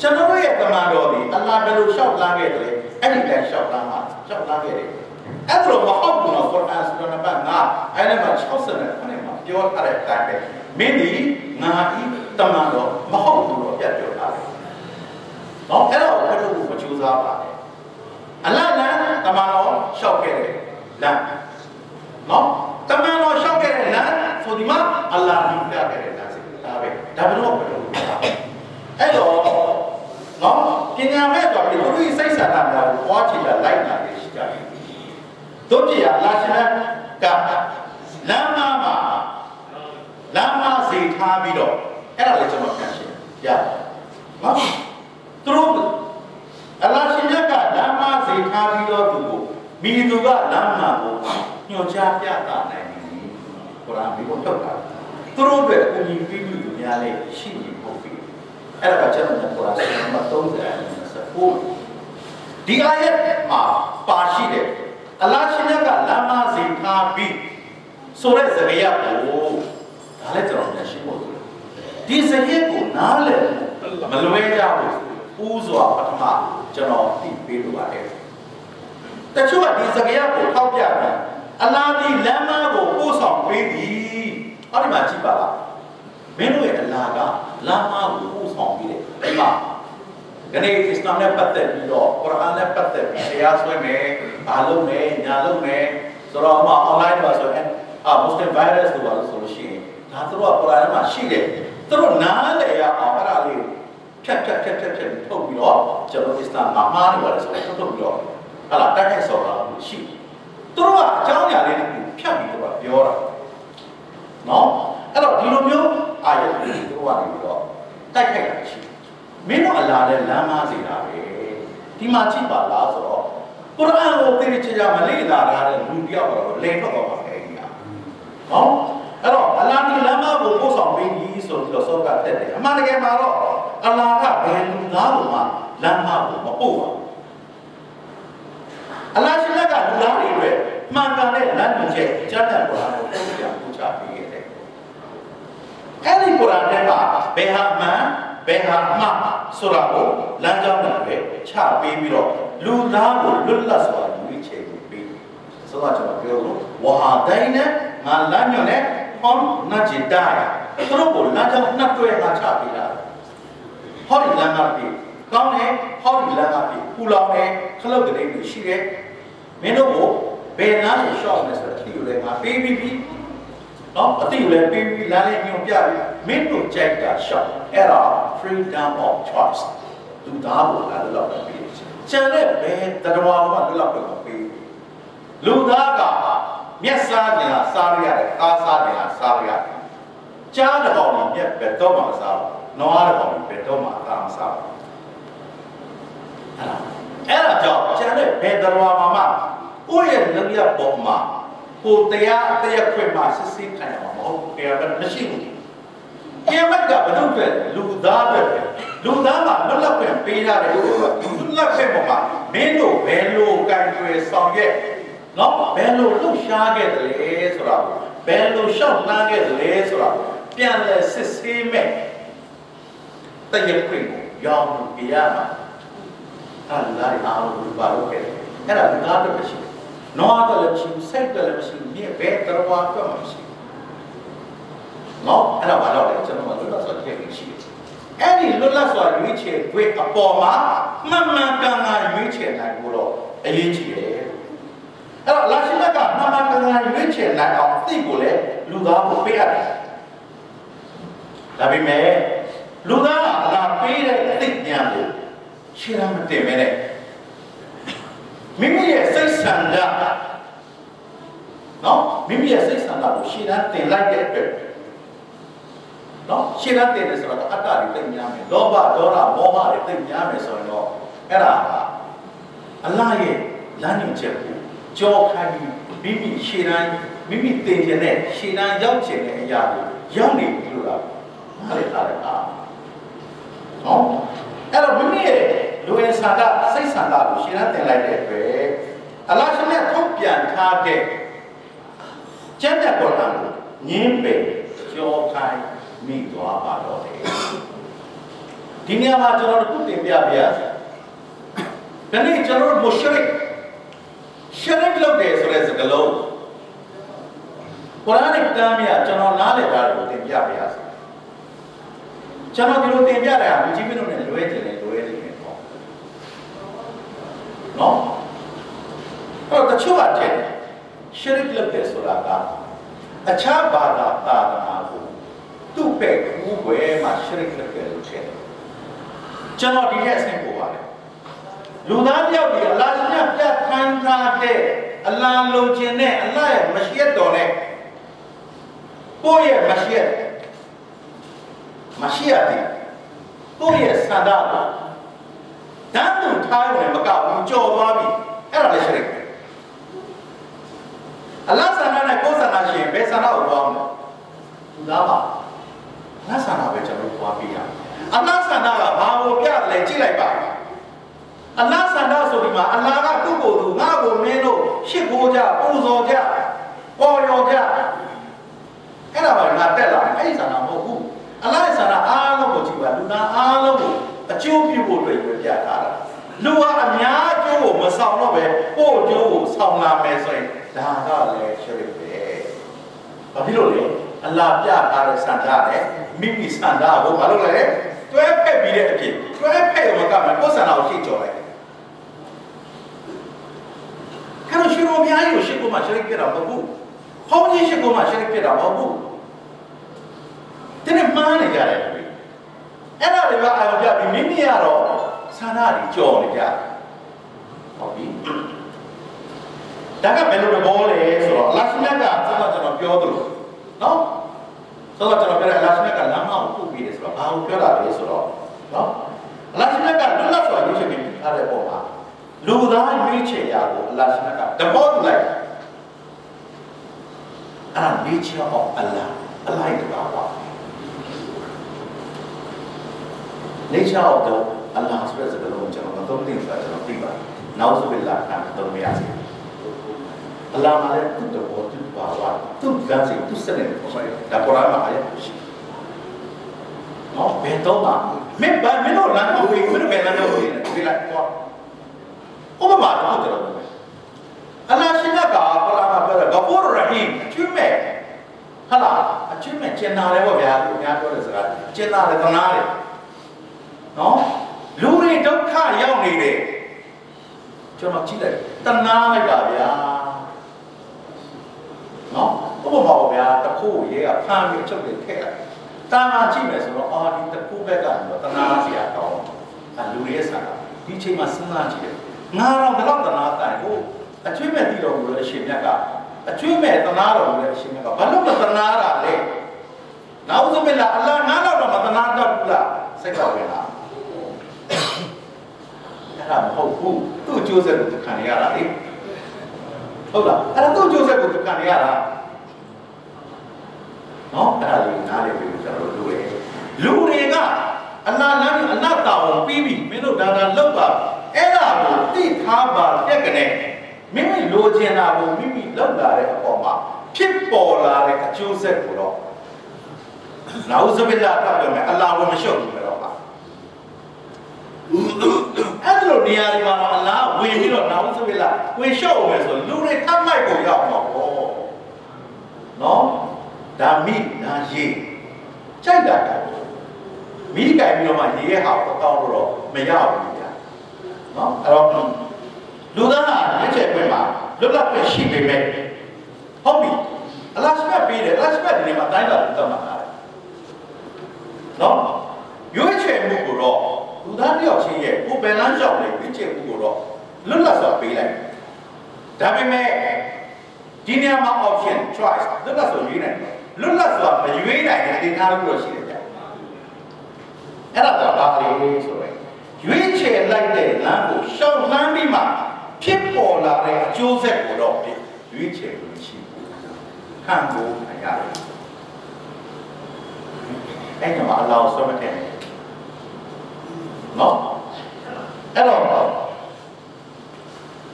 ကျွန်တော်ရဲ့ကမန်တော်ဒီအလ္လာဟ်ဘယ်လိုရှောက်လမ်းခဲ့တယ်လဲအဲ့ဒီတိုင်းရှောက်လမ်းမှာရှောက်လမ်းခဲ့တယ်အဲ့ဒါမဟုတ်ဘူးနော်ကုရ်အာန်စတော်နံပါတ်9အဲ့ဒီမှာ60နဲ့မှာပြောထားတဲ့အတိုင်းပဲမင်းဒီငါဤတမန်တော်မဟုတ်ဘူးတော့ပြတ်ပြောထားတယ်။နော်အဲ့တော့ဘယ်လိုမကြိုးစားပါလဲ။အလတ်လန်တမန်တော်ရှောက်ခဲ့တယ်လမ်း နော်တမန်တော်ရှောက်ခဲ့တဲ့လမ်းဆိုဒီမှာအလ္လာဟ်ပြခဲ့တဲ့လမ်းစီဒါပဲဒါဘယ်လိုဘယ်လိုအဲ့တော့နော်ပညာမဲ့တော့ဒီလိုစိတ်ဆန္ဒများကိုပွားချင်တာလိုက်လာနေရှိကြတယ်တို့ပြရလာရှင်ကလမ်းမမှာလမ်းမစီထားပြီးတော့အဲ့ဒါလည်းကျွန်တော်ပြန်ရှင်းရနော်သူတို့အလရှင်မြတ်ကလမ်းမစီထားပြီးတော့သူကိုမိသူကလမ်းမကို ညွှန်ကြားပြတာနိုင်တယ်ကုရ်အာန်ပြီးတော့ထုတ်တာသူတို့အတွက်အကူအညီပေးပြီးသူများလည်းရှိနေဖို့ပြီအဲ့ဒါကကျွန်တော်ကုရ်အာန်စံမှာ30ဒီအာယတ်မှာပါရှိတယ်အလရှင်မြတ်ကလမ်းမစီထားပြီးဆိုတဲ့ဇဂရကိုဒါလည်းကျွန်တော်ပြန်ရှင်းဖို့ဒီဇဂရကိုနားလည်မလွဲကြဘူးဥစွာပထမကျွန်တော်သိပေးလိုပါတယ်တချို့ကဒီဇဂရကိုထောက်ပြတယ် အလားဒီလမ်းမကိုပို့ဆောင်ပေးသည်ဟောဒီမှာကြည့်ပါလားမင်းတို့ရဲ့အလားကလမ်းမကိုပို့ဆောင်ပေးတယ်ဒီမှာခဏအစ္စလာမ်နဲ့ပတ်သက်ပြီးတော့ကုရ်အာန်နဲ့ပတ်သက်ပြီးတရားဆွဲမယ်ဘာလုပ်မယ်ညာလုပ်မယ်ဆိုတော့မှ online မှာဆိုရင်အာ Muslim virus တို့ပါလို့ဆိုလို့ရှိရင်ဒါတို့ကကုရ်အာန်မှာရှိတယ်သူတို့နားလည်ရအောင်အဲ့ဒါလေးဖြတ်ဖြတ်ဖြတ်ဖြတ်ဖြတ်ထုတ်ပြီးတော့ကျွန်တော်အစ္စလာမ်မှာမှားနေပါတယ်ဆိုတော့ထုတ်ပြီးတော့ဟာလာတက်ခိုက်ဆော်တာရှိ သူတို့ကအကြောင်းအရာလေးတွေဖြတ်ပြီးတော့ပြောတာနော်အဲ့တော့ဒီလိုမျိုးအာရုံတွေတို့ကနေပြီးတော့တိုက်ခိုက်တာရှိမင်းတို့အလားတဲ့လမ်းမစီတာပဲဒီမှာကြည့်ပါလားဆိုတော့ကုရ်အာန်ကိုသိချင်ကြမလေ့လာတာတဲ့လူတယောက်ကတော့လိန်ထွက်သွားပါပဲကြီးနော်အဲ့တော့အလားဒီလမ်းမကိုပို့ဆောင်ပေးပြီးဆိုပြီးတော့စောကတက်တယ်အမှန်တကယ်မှာတော့အလားကဘယ်လူသားကိုမှလမ်းမကိုမပို့ပါဘူး အလားရှိလက်ကလူသားတွေအတွက်မှန်ကန်တဲ့လမ်းညွှန်ချက်ကျမ်းစာကုရ်အာန်ကိုပုံပြပို့ချပေးခဲ့တယ်အဲ့ဒီကုရ်အာန်ထဲမှာဘယ်ဟာမှန်ဘယ်ဟာမှန်ဆိုတာကိုလမ်းကြောင်းတွေပဲချပေးပြီးတော့လူသားကိုလွတ်လပ်စွာရွေးချယ်ပေးဆိုတော့ကျွန်တော်ပြောလို့ဝါဒိုင်းနဲ့ငါလမ်းညွှန်နဲ့ဟောနတ်ဂျီတိုင်သူတို့ကိုလမ်းကြောင်းနှစ်တွဲငါချပေးတာဟောဒီလမ်းကပြီ ကောင်းတယ်ဟောဒီလမ်းကပြီပူလောင်တယ်ခလုတ်ကလေးတွေရှိတယ်မင်းတို့ကိုဘယ်လမ်းကိုရှောက်နေဆိုတော့ဒီလိုလဲငါပေးပြီးပြီနော်အတိလည်းပေးပြီးလမ်းလေးညွှန်ပြပြီးမင်းတို့ကြိုက်တာရှောက်အဲ့ဒါ freedom of choice သူသားကိုလာလောက်ပဲပြီးကျန်တဲ့ဘယ်တတော်မှလွတ်လောက်ပဲမပေးလူသားကမျက်စားကြလားစားရရတယ်ကားစားကြလားစားရရတယ်ကြားတစ်ကောင်မြက်ဘယ်တော့မှမစားဘူးနွားတစ်ကောင်ဘယ်တော့မှအသာမစားဘူး အဲ့ဒါကြောင့်ကျန်တဲ့ဘယ်တော်မှမှကိုယ့်ရဲ့လုံရပေါ်မှာကိုတရားတရားခွင့်မှာစစ်စစ်ခံရမှာမဟုတ်တရားပဲမရှိဘူးကဲမတ်ကဘုဒ္ဓအတွက်လူသားအတွက်လူသားမှာလွတ်လပ်ခွင့်ပေးရတယ်လို့လွတ်လပ်ခွင့်ပေါ်မှာမင်းတို့ဘယ်လိုကံကြွယ်ဆောင်ရဲ့နော်ဘယ်လိုလှုပ်ရှားခဲ့တယ်လဲဆိုတာဘယ်လိုရှောက်နှမ်းခဲ့တယ်လဲဆိုတာပြန်လဲစစ်ဆေးမဲ့တရခွင့်ကိုရောင်းလို့ပြရမှာ အဲ့ဒါလည်းအားလုံးဘာလို့ခဲ့အဲ့ဒါလူသားအတွက်ရှိနော်တော့လည်းရှိစိတ်တယ်လည်းမရှိဘူးဒီဘယ်တော်ဝါတော့မရှိနော်အဲ့ဒါဘာလို့လဲကျွန်တော်တို့တော့ဆိုကြည့်ရှိတယ်အဲ့ဒီလွတ်လပ်စွာရွေးချယ်ခွင့်အပေါ်မှာမှန်မှန်ကန်ကန်ရွေးချယ်နိုင်ဖို့တော့အရေးကြီးတယ်အဲ့တော့လာရှိလက်ကမှန်မှန်ကန်ကန်ရွေးချယ်နိုင်အောင်သိဖို့လေလူသားကိုပေးရတယ်ဒါပေမဲ့လူသားကအလားပေးတဲ့အသိဉာဏ်ကို ရှင်းရမတင်မဲနဲ့မိမိရဲ့စိတ်ဆန္ဒနော်မိမိရဲ့စိတ်ဆန္ဒကိုရှင်းရတင်လိုက်တဲ့အတွက်နော်ရှင်းရတင်တယ်ဆိုတော့အတ္တတွေသိများမယ်လောဘဒေါသမောဟတွေသိများမယ်ဆိုရင်တော့အဲ့ဒါကအလားရဲ့လမ်းညွှန်ချက်ကိုကြောခိုင်းပြီးမိမိရှင်းတိုင်းမိမိတင်ခြင်းနဲ့ရှင်းတိုင်းရောက်ခြင်းတဲ့အရာကိုရောက်နေပြီလို့လားနားလည်ထားတယ်အားနော်အဲ့တော့မိမိရဲ့ လူဝင်ဆန္ဒစိတ်ဆန္ဒကိုရှင်းတိုင်းတင်လိုက်တဲ့အတွက်အလားရှင်နဲ့ထုတ်ပြန်ထားတဲ့ကျမ်းမြတ်တော်ကိုငင်းပယ်ကြောခိုင်းမိသွားပါတော့တယ်ဒီနေရာမှာကျွန်တော်တို့တင်ပြပြရစီဒီနေ့ကျွန်တော်တို့မုရှရစ်ရှရစ်လုပ်တယ်ဆိုတဲ့စကားလုံးကုရ်အာန်နဲ့တမ်းမြကျွန်တော်နားလည်တာကိုတင်ပြပြရစီကျွန်တော်ဒီလိုတင်ပြတာလူကြီးမင်းတို့နဲ့လွဲကျင်တယ်လွဲနေတယ်ပေါ့ နော်အဲ့တော့တချို့အထက်ရှရစ်လုပ်တယ်ဆိုတာကအခြားဘာသာသာသနာကိုသူ့ပဲကူးွယ်မှာရှရစ်လုပ်တယ်လို့ထင်တယ်ကျွန်တော်ဒီရက်ဆင်းပို့ပါတယ်လူသားတယောက်ဒီအလ္လာဟ်မြတ်ပြတ်ထမ်းထားတဲ့အလ္လာဟ်လုံခြင်းနဲ့အလ္လာဟ်ရဲ့မရှိရတော်နဲ့ကိုယ့်ရဲ့မရှိရမရှိရတယ်ကိုယ့်ရဲ့ဆန္ဒကို တန်းတူထားရုံနဲ့မကဘူးကြော်သွားပြီအဲ့ဒါလည်းရှိတယ်အလ္လာဟ်ဆန္ဒနဲ့ကိုယ်ဆန္ဒရှင်ဘယ်ဆန္ဒကိုသွားမလဲသူသားပါငါဆန္ဒပဲကျွန်တော်သွားပြရအလ္လာဟ်ဆန္ဒကဘာကိုပြတယ်လဲကြည့်လိုက်ပါအလ္လာဟ်ဆန္ဒဆိုဒီမှာအလ္လာဟ်ကသူ့ကိုယ်သူငါ့ကိုမင်းတို့ရှစ်ကိုကြပူဇော်ကြပေါ်ရောကြအဲ့ဒါပါငါတက်လာအဲ့ဒီဆန္ဒမဟုတ်ဘူးအလ္လာဟ်ရဲ့ဆန္ဒအားလုံးကိုကြည့်ပါလူသားအားလုံးကိုအကျိုးပြုဖို့အတွက်ရွေးပြထားတာ လူဟာအများအကျိုးကိုမဆောင်တော့ပဲကိုယ့်အကျိုးကိုဆောင်လာမယ်ဆိုရင်ဒါကလည်းရှရစ်ပဲဘာဖြစ်လို့လဲအလ္လာဟ်ပြထားတဲ့ဆန္ဒနဲ့မိမိဆန္ဒကိုဘာလို့လဲတွဲဖက်ပြီးတဲ့အဖြစ်တွဲဖက်ရုံကမှကိုယ်ဆန္ဒကိုရှင်းကြော်လိုက်ခါတော့ရှင်တော်ဘုရားကြီးကိုရှင်းဖို့မှရှရစ်ပြတာမဟုတ်ဘူးဟောင်းကြီးရှင်းဖို့မှရှရစ်ပြတာမဟုတ်ဘူးတဲ့မှားနေကြတယ်အဲ့ဒါတွေကအာရုံပြပြီးမိမိကတော့ ဆန္ဒတွေကြော်နေကြဟုတ်ပြီဒါကဘယ်လိုသဘောလဲဆိုတော့အလ္လာဟ်မြတ်ကကျွန်တော်ကျွန်တော်ပြောသလိုနော်ဆိုတော့ကျွန်တော်ပြောတဲ့အလ္လာဟ်မြတ်ကလမ်းမကိုပို့ပြီးတယ်ဆိုတော့ဘာကိုပြောတာလဲဆိုတော့နော်အလ္လာဟ်မြတ်ကလွတ်လပ်စွာရွေးချယ်ပြီးထားတဲ့ပုံမှာလူသားရွေးချယ်ရာကိုအလ္လာဟ်မြတ်ကသဘောတူလိုက်အဲ့ဒါ nature of Allah Allah တပါပါ nature of the Allah ဆိုတဲ့စကားလုံးကျွန်တော်မသုံးသင့်ဆိုတာကျွန်တော်သိပါတယ်။နောက်ဆိုပြီးလာတာသုံးမရစေ။ Allah မှာလည်းသူ့တော်သူ့ဘာဝသူ့ကံစီသူ့စနစ်ကိုဆိုရဒါကုရ်အာန်မှာအရရှိ။နော်ဘယ်တော့မှမင်းဘာမင်းတို့လမ်းကိုဝေးမင်းတို့ဘယ်လမ်းကိုဝေးလဲဒီလိုက်တော့ဥပမာတော့ကျွန်တော်အလ္လာဟ်ရှင်ကကုရ်အာန်မှာပြောတယ်ဂဖူရ်ရဟီမ်ကျွမ်းမဲ့ဟာလားအကျွမ်းမဲ့ကျင်နာတယ်ပေါ့ဗျာသူများပြောတဲ့စကားကျင်နာတယ်သနာတယ်နော် လူတွေဒုက္ခရောက်နေတယ်ကျွန်တော်ကြည့်လိုက်တနာလိုက်ပါဗျာနော်ဥပမာပါဗျာတခိုးရဲကဖမ်းပြီးချုပ်တယ်ထည့်လိုက်တာမာကြည့်မယ်ဆိုတော့အာဒီတခိုးဘက်ကတော့တနာစရာကောင်းအလူတွေဆန္ဒဒီချိန်မှာစဉ်းစားကြည့်တယ်ငါတော့ဘယ်တော့တနာတိုင်ကိုအကျွေးမဲ့တည်တော်မူတဲ့အရှင်မြတ်ကအကျွေးမဲ့တနာတော်မူတဲ့အရှင်မြတ်ကဘာလို့မတနာတာလဲနောက်ဆုံးမလားအလ္လာဟ်ငါတော့မတနာတော့ဘူးလားစိတ်ကဝင်လာ အဲ့ဒါမဟုတ်ဘူးသူ့အကျိုးဆက်ကိုခံရတာလေဟုတ်လားအဲ့ဒါသူ့အကျိုးဆက်ကိုခံရတာနော်အဲ့ဒါလေးနားလည်ပြီးကျွန်တော်တို့ရဲ့လူတွေကအနာလမ်းအနာတာဝန်ပြီးပြီမင်းတို့ဒါဒါလောက်ပါအဲ့ဒါကိုသိထားပါပြက်ကနေမိမိလိုချင်တာကိုမိမိလောက်လာတဲ့အပေါ်မှာဖြစ်ပေါ်လာတဲ့အကျိုးဆက်ကိုတော့နာဥဇဘိလာကပြောမယ်အလာဝမရှုပ်ဘူး အဲ့လိုနေရာဒီမှာအလာဝင်ပြီးတော့နာဥဇဘိလာဝင်ရှုပ်မယ်ဆိုလူတွေထပ်မိုက်ကိုရောက်မှာပေါ့နော်ဒါမိဒါရေကြိုက်တာကမိကြိုက်ပြီးတော့မှရေရဲ့ဟာကိုတောင်းလို့တော့မရဘူးဗျာနော်အဲ့တော့လူသားကလက်ချက်ပြမှာလွတ်လပ်ပဲရှိပေမဲ့ဟုတ်ပြီအလတ်စပက်ပေးတယ်အလတ်စပက်ဒီနေ့မှာတိုင်းတာလူသားမှာထားတယ်နော်ရွေးချယ်မှုကိုတော့ လူသားတယောက်ချင်းရဲ့ကိုယ်ပင်လန်းလျှောက်လေရွေးချယ်မှုကိုတော့လွတ်လပ်စွာပေးလိုက်ဒါပေမဲ့ဒီနေရာမှာ option choice လွတ်လပ်စွာရွေးနိုင်တယ်လွတ်လပ်စွာမရွေးနိုင်တဲ့အနေအထားမျိုးတော့ရှိတယ်ဗျအဲ့ဒါကဘာလဲဆိုတော့ရွေးချယ်လိုက်တဲ့လမ်းကိုရှောင်လန်းပြီးမှဖြစ်ပေါ်လာတဲ့အကျိုးဆက်ကိုတော့ရွေးချယ်လို့ရှိဘူးခံဖို့မရတယ်အဲ့ဒီမှာအလောင်းဆွဲမတဲ့ နော်အဲ့တော့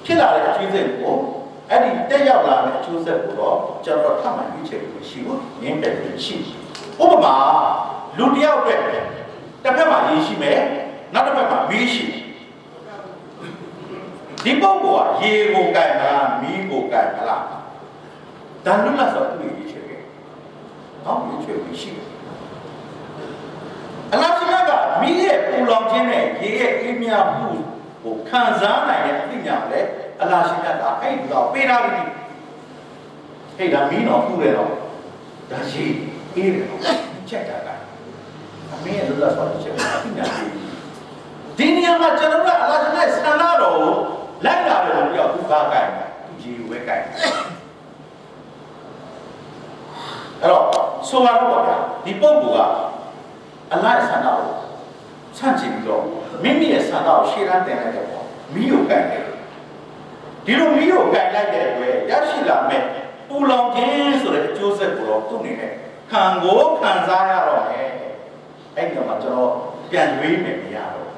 ဖြစ်လာတဲ့အကျိုးဆက်ကိုအဲ့ဒီတက်ရောက်လာတဲ့အကျိုးဆက်ကိုတော့ကျွန်တော်ထပ်မှန်ရွေးချယ်လို့ရှိဘူးငင်းတယ်လို့ရှိဥပမာလူတစ်ယောက်အတွက်တစ်ဖက်မှာရေးရှိမယ်နောက်တစ်ဖက်မှာမီးရှိဒီပုဂ္ဂိုလ်ကရေကိုကြိုက်မလားမီးကိုကြိုက်မလားဒါလွတ်လပ်စွာသူ့ရွေးချယ်ခဲ့နော်ရွေးချယ်လို့ရှိတယ် အလားတူကမိရဲ့ပူလောင်ခြင်းနဲ့ရေရဲ့အေးမြမှုကိုခံစားနိုင်တဲ့အသိဉာဏ်လည်းအလားရှိတတ်တာအဲ့ဒီတော့ပေးတာပြီဟဲ့ဒါမင်းတော့ပူတယ်တော့ဒါရှိအေးတယ်ချက်တာကအမေရဲ့လွတ်လပ်စွာချက်တာအသိဉာဏ်ကြီးဒီနေရာမှာကျွန်တော်ကအလားတူနဲ့ဆန္ဒတော်ကိုလိုက်လာတယ်လို့ပြောသူကားကြိုင်သူကြီးဝဲကြိုင်အဲ့တော့ဆိုပါတော့ဗျာဒီပုံက အလားဆန္ဒကိုဆန့်ကျင်ပြီးတော့မိမိရဲ့ဆန္ဒကိုရှေ့တန်းတင်လိုက်တဲ့ပေါ့မိကိုကြိုင်တယ်ဒီလိုမိကိုကြိုင်လိုက်တဲ့အတွက်ရရှိလာမဲ့ပူလောင်ခြင်းဆိုတဲ့အကျိုးဆက်ကိုတော့သူ့အနေနဲ့ခံကိုခံစားရတော့မယ်အဲ့ဒီမှာကျွန်တော်ပြန်ရွေးမယ်မရတော့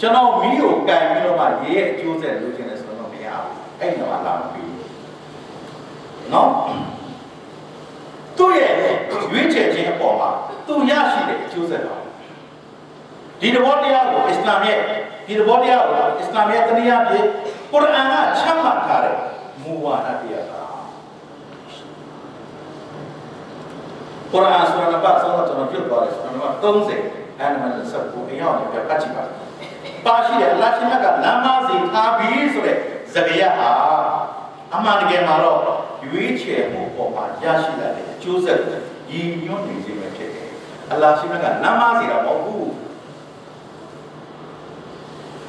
ကျွန်တော်မိကိုကြိုင်ပြီးတော့မှရေးရဲ့အကျိုးဆက်လိုချင်တယ်ဆိုတော့မရဘူးအဲ့ဒီမှာလာမပြီးနော်သူ့ရဲ့ရွေးချယ်ခြင်းအပေါ်မှာ သူရရှိတဲ့အကျိုးဆက်ပါဒီတဘောတရားကိုအစ္စလာမ်ရဲ့ဒီတဘောတရားကိုအစ္စလာမ်ရဲ့တနည်းအားဖြင့်ကုရ်အာန်ကချမှတ်ထားတဲ့မူဝါဒတရားပါကုရ်အာန်ဆူရာနံပါတ်ဆောင်းတော့ကျွန်တော်ပြုတ်သွားတယ်ဆူရာနံပါတ်30အဲ့ဒါမှလည်းဆက်ဖို့အရောက်နေပြတ်ကြည့်ပါပါရှိတယ်အလ္လာဟ်ရှင်ကလမ်းမစီထားပြီးဆိုတဲ့ဇဂရဟာအမှန်တကယ်မှာတော့ရွေးချယ်မှုပေါ်မှာရရှိလာတဲ့အကျိုးဆက်ကိုရည်ညွှန်းနေခြင်းပဲဖြစ်တယ် အလ္လာဟ်ရှင်ကလမ်းမစီတာမဟုတ်ဘူး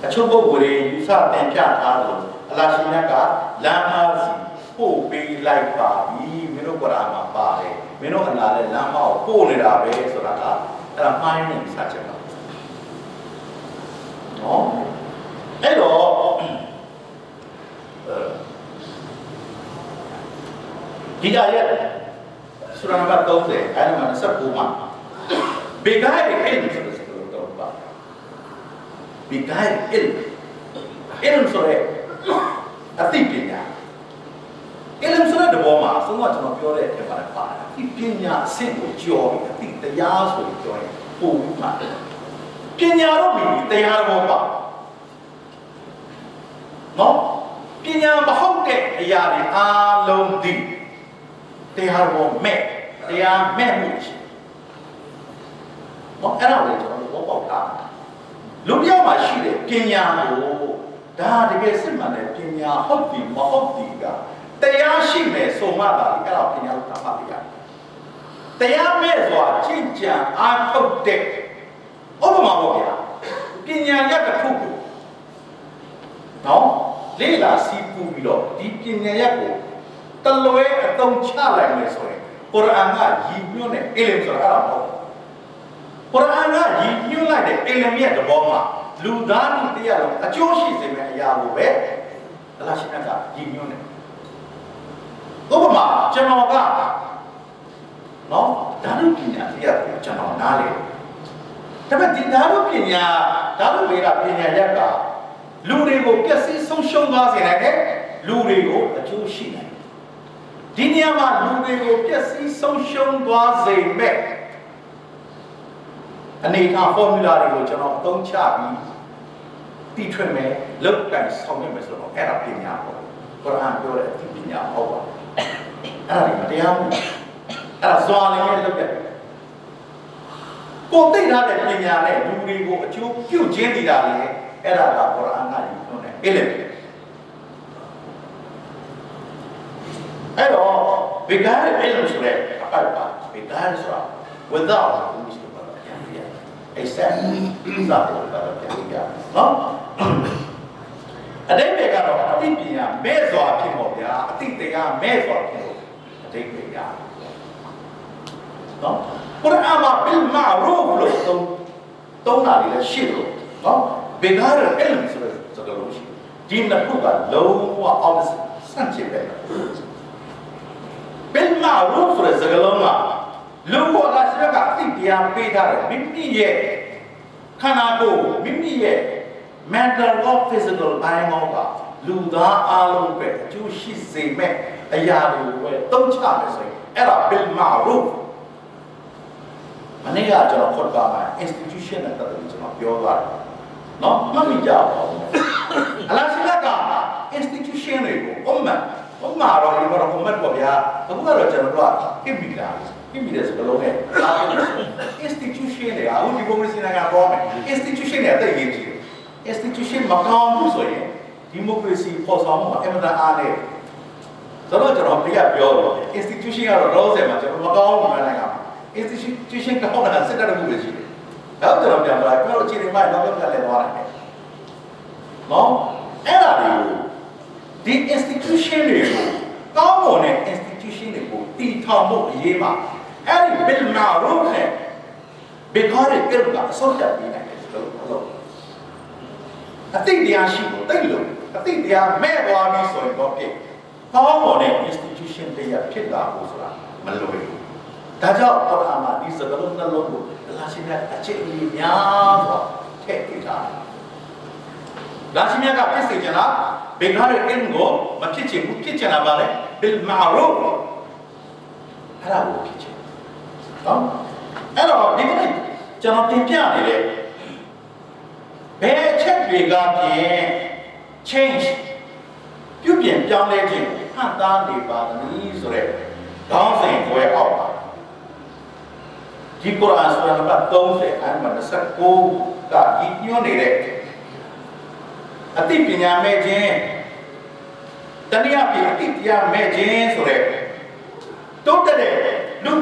အချို့ပုဂ္ဂိုလ်တွေယူဆတင်ပြထားလို့အလ္လာဟ်ရှင်ကလမ်းမစီပို့ပေးလိုက်ပါပြီမင်းတို့ကုရ်အာန်မှာပါတယ်မင်းတို့အလ္လာဟ်လည်းလမ်းမကိုပို့နေတာပဲဆိုတာကအဲ့ဒါမှားရင်စချက်ပါနော်အဲ့တော့ဒီအယတ်ဆူရာနံပါတ်30အဲ့ဒါမှာ29မှာ ဘေဂိုင်အင်ဆိုတဲ့စကားတော့ပါဘေဂိုင်အင်အင်ဆိုတဲ့အသိပညာအင်ဆိုတဲ့တဘောမှာအဆုံးကကျွန်တော်ပြောတဲ့အထက်မှာပါတယ်အသိပညာအဆင့်ကိုကျော်ပြီးအသိတရားဆိုပြီးပြောရင်ပုံပြီးမှာပညာတော့မြည်တရားတော်ပါနော်ပညာမဟုတ်တဲ့အရာတွေအားလုံးဒီတရားတော်မဲ့တရားမဲ့မှုရှိ။ ဟောအဲ့ဒါကိုကျွန်တော်တို့ဘောပေါက်တာလူတယောက်မှာရှိတဲ့ပညာကိုဒါတကယ်စစ်မှန်တဲ့ပညာဟုတ်ပြီမဟုတ်ပြီကတရားရှိမယ်ဆိုမှသာအဲ့ဒါပညာလို့သတ်မှတ်ရတယ်။တရားမဲ့ဆိုတာကြင်ကြံအားထုတ်တဲ့ဥပမာပေါ့ဗျာပညာရတစ်ခုကိုနော်လေးလာစီးပူးပြီးတော့ဒီပညာရက်ကိုတလွဲအတုံးချလိုက်မယ်ဆိုရင်ကုရ်အာန်ကရည်ညွှန်းတဲ့အလင်ဆိုတာအဲ့ဒါမဟုတ် ကုရ်အာန်ကရည်ညွှန်းလိုက်တဲ့အလင်ရဲ့သဘောမှာလူသားတို့တရားလုံးအကျိုးရှိစေမယ့်အရာကိုပဲအလ္လာဟ်ရှင်ကရည်ညွှန်းတယ်ဥပမာကျွန်တော်ကနော်ဓာတုပညာတရားကိုကျွန်တော်နားလေဒါပေမဲ့ဒီဓာတုပညာဓာတုဝေဒပညာရက်ကလူတွေကိုပျက်စီးဆုံးရှုံးသွားစေနိုင်တယ်လူတွေကိုအကျိုးရှိနိုင်တယ်ဒီနေရာမှာလူတွေကိုပျက်စီးဆုံးရှုံးသွားစေမဲ့ အနေထား formula တွေကိုကျွန်တော်အသုံးချပြီးတီထွင်မယ်လောက်ကန်ဆောင်ရမယ်ဆိုတော့အဲ့ဒါပညာပေါ့ကုရ်အာန်ပြောတဲ့အသိပညာဟုတ်ပါအဲ့ဒါဒီမတရားဘူးအဲ့ဒါဇွာလည်းလောက်ရတယ်ကိုသိထားတဲ့ပညာနဲ့လူတွေကိုအကျိုးပြုခြင်းတည်တာလေအဲ့ဒါကကုရ်အာန်ကယူသွင်းတယ်အဲ့လေအဲ့တော့ဘေဂါရ်အလ်မ်ဆိုတဲ့အပိုက်ပါဘေဂါရ်ဆိုတာ without ဘူးဆိုတော့ပြန်ပြရ except သာပေါ်တာပြန်ပြရနော်အတိတ်တွေကတော့အတိတ်ပညာမဲ့စွာဖြစ်ပေါ့ဗျာအတိတ်တရားမဲ့စွာဖြစ်လို့အတိတ်တွေရနော်ကုရ်အာန်မှာ bil ma'ruf လို့သုံးသုံးတာတွေလည်းရှိလို့နော်ဘေဂါရ်အလ်မ်ဆိုတဲ့စကားလုံးရှိဒီနှစ်ခုကလုံးဝ opposite ဆန့်ကျင်ပဲ bil ma'ruf ဆိုတဲ့စကားလုံးက လူပေါ်လာရှိကအသိတရားပေးထားတယ်မိမိရဲ့ခန္ဓာကိုယ်မိမိရဲ့ mental or physical ဘိုင်းမောကလူသားအလုံးပဲအကျိုးရှိစေမဲ့အရာတွေကိုပဲတုံးချမယ်ဆိုရင်အဲ့ဒါ bil ma'ruf မနေ့ကကျွန်တော်ခွတ်ပါမှာ institution နဲ့တက်တယ်ကျွန်တော်ပြောသွားတယ်နော်မှတ်မိကြပါဦးအလားရှိက institution တွေကိုဥမ္မာဥမ္မာတော့ဒီမှာတော့ဘုမတ်ပေါ့ဗျာအခုကတော့ကျွန်တော်တို့ကဟစ် မိတာဟစ်မိတဲ့စကားလုံးနဲ့အားလုံး institution တွေအခုဒီမိုကရေစီနိုင်ငံပေါ်မယ် institution တွေအသက်ကြီးကြီး institution မကောင်းဘူးဆိုရင်ဒီမိုကရေစီပေါ်ဆောင်မှုအမှန်တန်အားနဲ့ဆိုတော့ကျွန်တော်တရားပြောတော့ institution ကတော့တော့ဆယ်မှာကျွန်တော်မကောင်းဘူးနိုင်ငံမှာ institution ကောင်းတာစစ်တပ်မှုပဲရှိတယ်အဲ့တော့ကျွန်တော်ပြန်လာကျွန်တော်အခြေအနေမှတော့ပြောပြလဲသွားတယ်နော်အဲ့ဒါတွေကိုဒီ institution တွေကိုကောင်းမွန်တဲ့ institution တွေကိုတည်ထောင်ဖို့အရေးပါ အဲ့ဒီ bil ma'ruf နဲ့ဘေကားရဲ့ကဲကအစောတက်ပြီးနိုင်တယ်ဆိုတော့အသိတရားရှိဖို့တိတ်လို့အသိတရားမဲ့သွားပြီဆိုရင်တော့ဖြစ်ကောင်းမွန်တဲ့ institution တရားဖြစ်လာဖို့ဆိုတာမလွယ်ဘူးဒါကြောင့်ကုရ်အာန်မှာဒီစကားလုံးနှလုံးကိုအလ္လာဟ်ရှင်ရဲ့အခြေအနေများစွာထည့်ပေးထားတယ်။လာရှိမြတ်ကဖြစ်စေချင်လားဘေဂါရဲ့အင်းကိုမဖြစ်ချင်ဘူးဖြစ်ချင်တာပါလေဘီလ်မာရူဖ်အဲ့ဒါကိုဖြစ်ချင် နော်အဲ့တော့ဒီကနေ့ကျွန်တော်တင်ပြနေတယ်ဘယ်အချက်တွေကဖြင့် change ပြုပြင်ပြောင်းလဲခြင်းဟန်တာနေပါသည်ဆိုတဲ့ခေါင်းစဉ်ကိုအောက်ပါဒီကုရ်အာန်ဆူရာနံပါတ်30အမှတ်29ကဤညွှန်းနေတဲ့အသိပညာမဲ့ခြင်းတဏှာပြအသိတရားမဲ့ခြင်းဆိုတဲ့တုတ်တဲ့လူ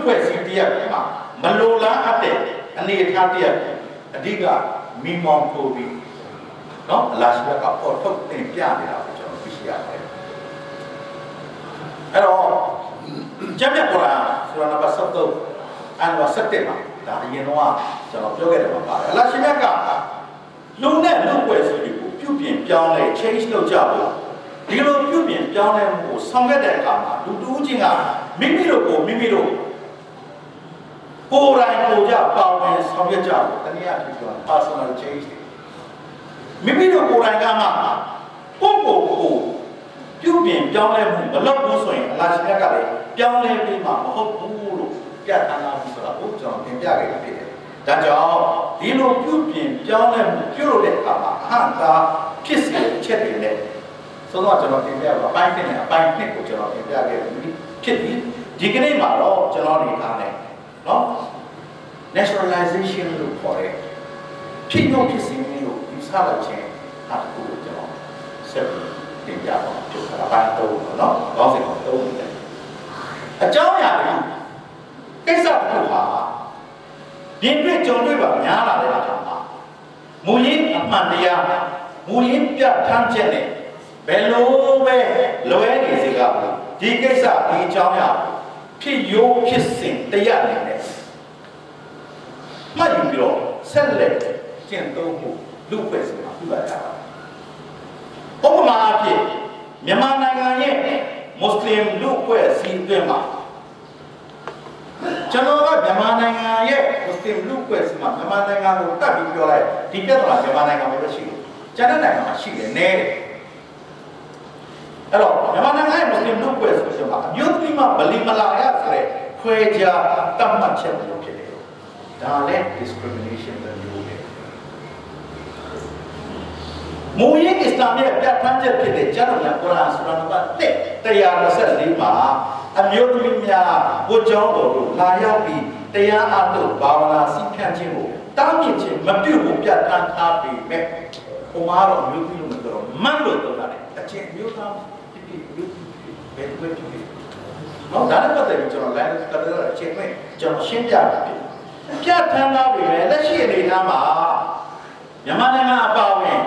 ဖွဲ့စည်းတရားမှာမလိုလားအပ်တဲ့အနေအထားတရားအဓိကမိမောင်ပို့ပြီးเนาะအလရှိကပေါ်ထုတ်တင်ပြနေတာကိုကျွန်တော်သိရှိရတယ်အဲ့တော့ကျမ်းမြတ်ကုရ်အာန်ဆူရာနံပါတ်73အန်ဝါ7မှာဒါအရင်တော့ကျွန်တော်ပြောခဲ့တယ်မှာပါတယ်အလရှိမြတ်ကလူနဲ့လူဖွဲ့စည်းတွေကိုပြုပြင်ပြောင်းလဲ change လုပ်ကြဖို့ဒီလိုပြုပြင်ပြောင်းလဲမှုကိုဆောင်ရွက်တဲ့အခါမှာလူတူးချင်းကမိမိတို့ကိုမိမိတို့ ကိုယ်တိုင်ကိုကြပေါင်းနေဆောင်ရွက်ကြဖို့တနည်းအားဖြင့်ပြော personal change မိမိတို့ကိုယ်တိုင်ကမှကိုယ့်ကိုယ်ကိုပြုပြင်ပြောင်းလဲမှုမလုပ်ဘူးဆိုရင်အလားရှိမြတ်ကလည်းပြောင်းလဲပြီးမှမဟုတ်ဘူးလို့ပြတ်ထားတာဆိုတာကိုကျွန်တော်သင်ပြခဲ့တာဖြစ်တယ်။ဒါကြောင့်ဒီလိုပြုပြင်ပြောင်းလဲမှုပြုလုပ်တဲ့အခါမှာအဟံတာဖြစ်စေချက်တွေနဲ့ဆိုတော့ကျွန်တော်သင်ပြပါအပိုင်းတစ်နဲ့အပိုင်းနှစ်ကိုကျွန်တော်သင်ပြခဲ့ပြီဖြစ်ပြီဒီကနေ့မှာတော့ကျွန်တော်ဒီထားတယ်နော် naturalization လို့ခေါ်တဲ့ဖြစ်ရုံဖြစ်စဉ်မျိုးကိုယူဆလိုက်ခြင်းအတူကိုကျွန်တော်ဆက်ပြီးသင်ပြပါမယ်ဖြစ်တာအပိုင်းသုံးပေါ့နော်ကောင်းစင်ကိုသုံးနေတယ်အကြောင်းအရာတွေကိစ္စတစ်ခုဟာဒီတွေ့ကြုံတွေ့ပါများလာတဲ့အခါမှာမူရင်းအမှန်တရားမူရင်းပြဋ္ဌာန်းချက်နဲ့ဘယ်လိုပဲလွဲနေစေကဘူးဒီကိစ္စဒီအကြောင်းအရာဖြစ်ရိုးဖြစ်စဉ်တရားနေနဲ့ မှတ်ယူပြီးတော့ဆက်လက်ကျင့်သုံးမှုလူ့ဖွဲ့စည်းမှာပြုလုပ်ကြပါဥပမာအဖြစ်မြန်မာနိုင်ငံရဲ့မွတ်စလင်လူ့ဖွဲ့စည်းအတွင်းမှာကျွန်တော်ကမြန်မာနိုင်ငံရဲ့မွတ်စလင်လူ့ဖွဲ့စည်းမှာမြန်မာနိုင်ငံကိုတတ်ပြီးပြောလိုက်ဒီပြဿနာမြန်မာနိုင်ငံမှာပဲရှိတယ်ကျန်တဲ့နိုင်ငံမှာရှိတယ်နဲတယ်အဲ့တော့မြန်မာနိုင်ငံရဲ့မွတ်စလင်လူ့ပွဲဆိုတော့အမျိုးသမီးမှဗလီမလာရဆိုတဲ့ခွဲခြားတတ်မှတ်ချက်မျိုးဖြစ်တယ် ဒါလည်း discrimination ပဲမျိုးပဲမူရင်းအစ္စလာမ်ရဲ့ပြဋ္ဌာန်းချက်ဖြစ်တဲ့ကျမ်းတော်များကုရ်အာန်ဆူရာနံပါတ်1 124မှာအမျိုးသမီးများဘုကြောင်းတော်တို့လာရောက်ပြီးတရားအားထုတ်ဘာဝနာစီဖြန့်ခြင်းကိုတားမြစ်ခြင်းမပြုတ်ဘူးပြဋ္ဌာန်းထားပြီးမဲ့ဟိုမှာတော့အမျိုးသမီးလို့မပြောတော့မတ်လို့ပြောတာလေအချင်းမျိုးသားဖြစ်ဖြစ်မျိုးဘယ်လိုဖြစ်ဖြစ်နော်ဒါနဲ့ပတ်သက်ပြီးကျွန်တော် line ကတော့အချင်းမဲ့ကျွန်တော်ရှင်းပြတာဖြစ် ပြဋ္ဌာန်းထားပြီးမဲ့လက်ရှိအနေအထားမှာမြန်မာနိုင်ငံအပါအဝင်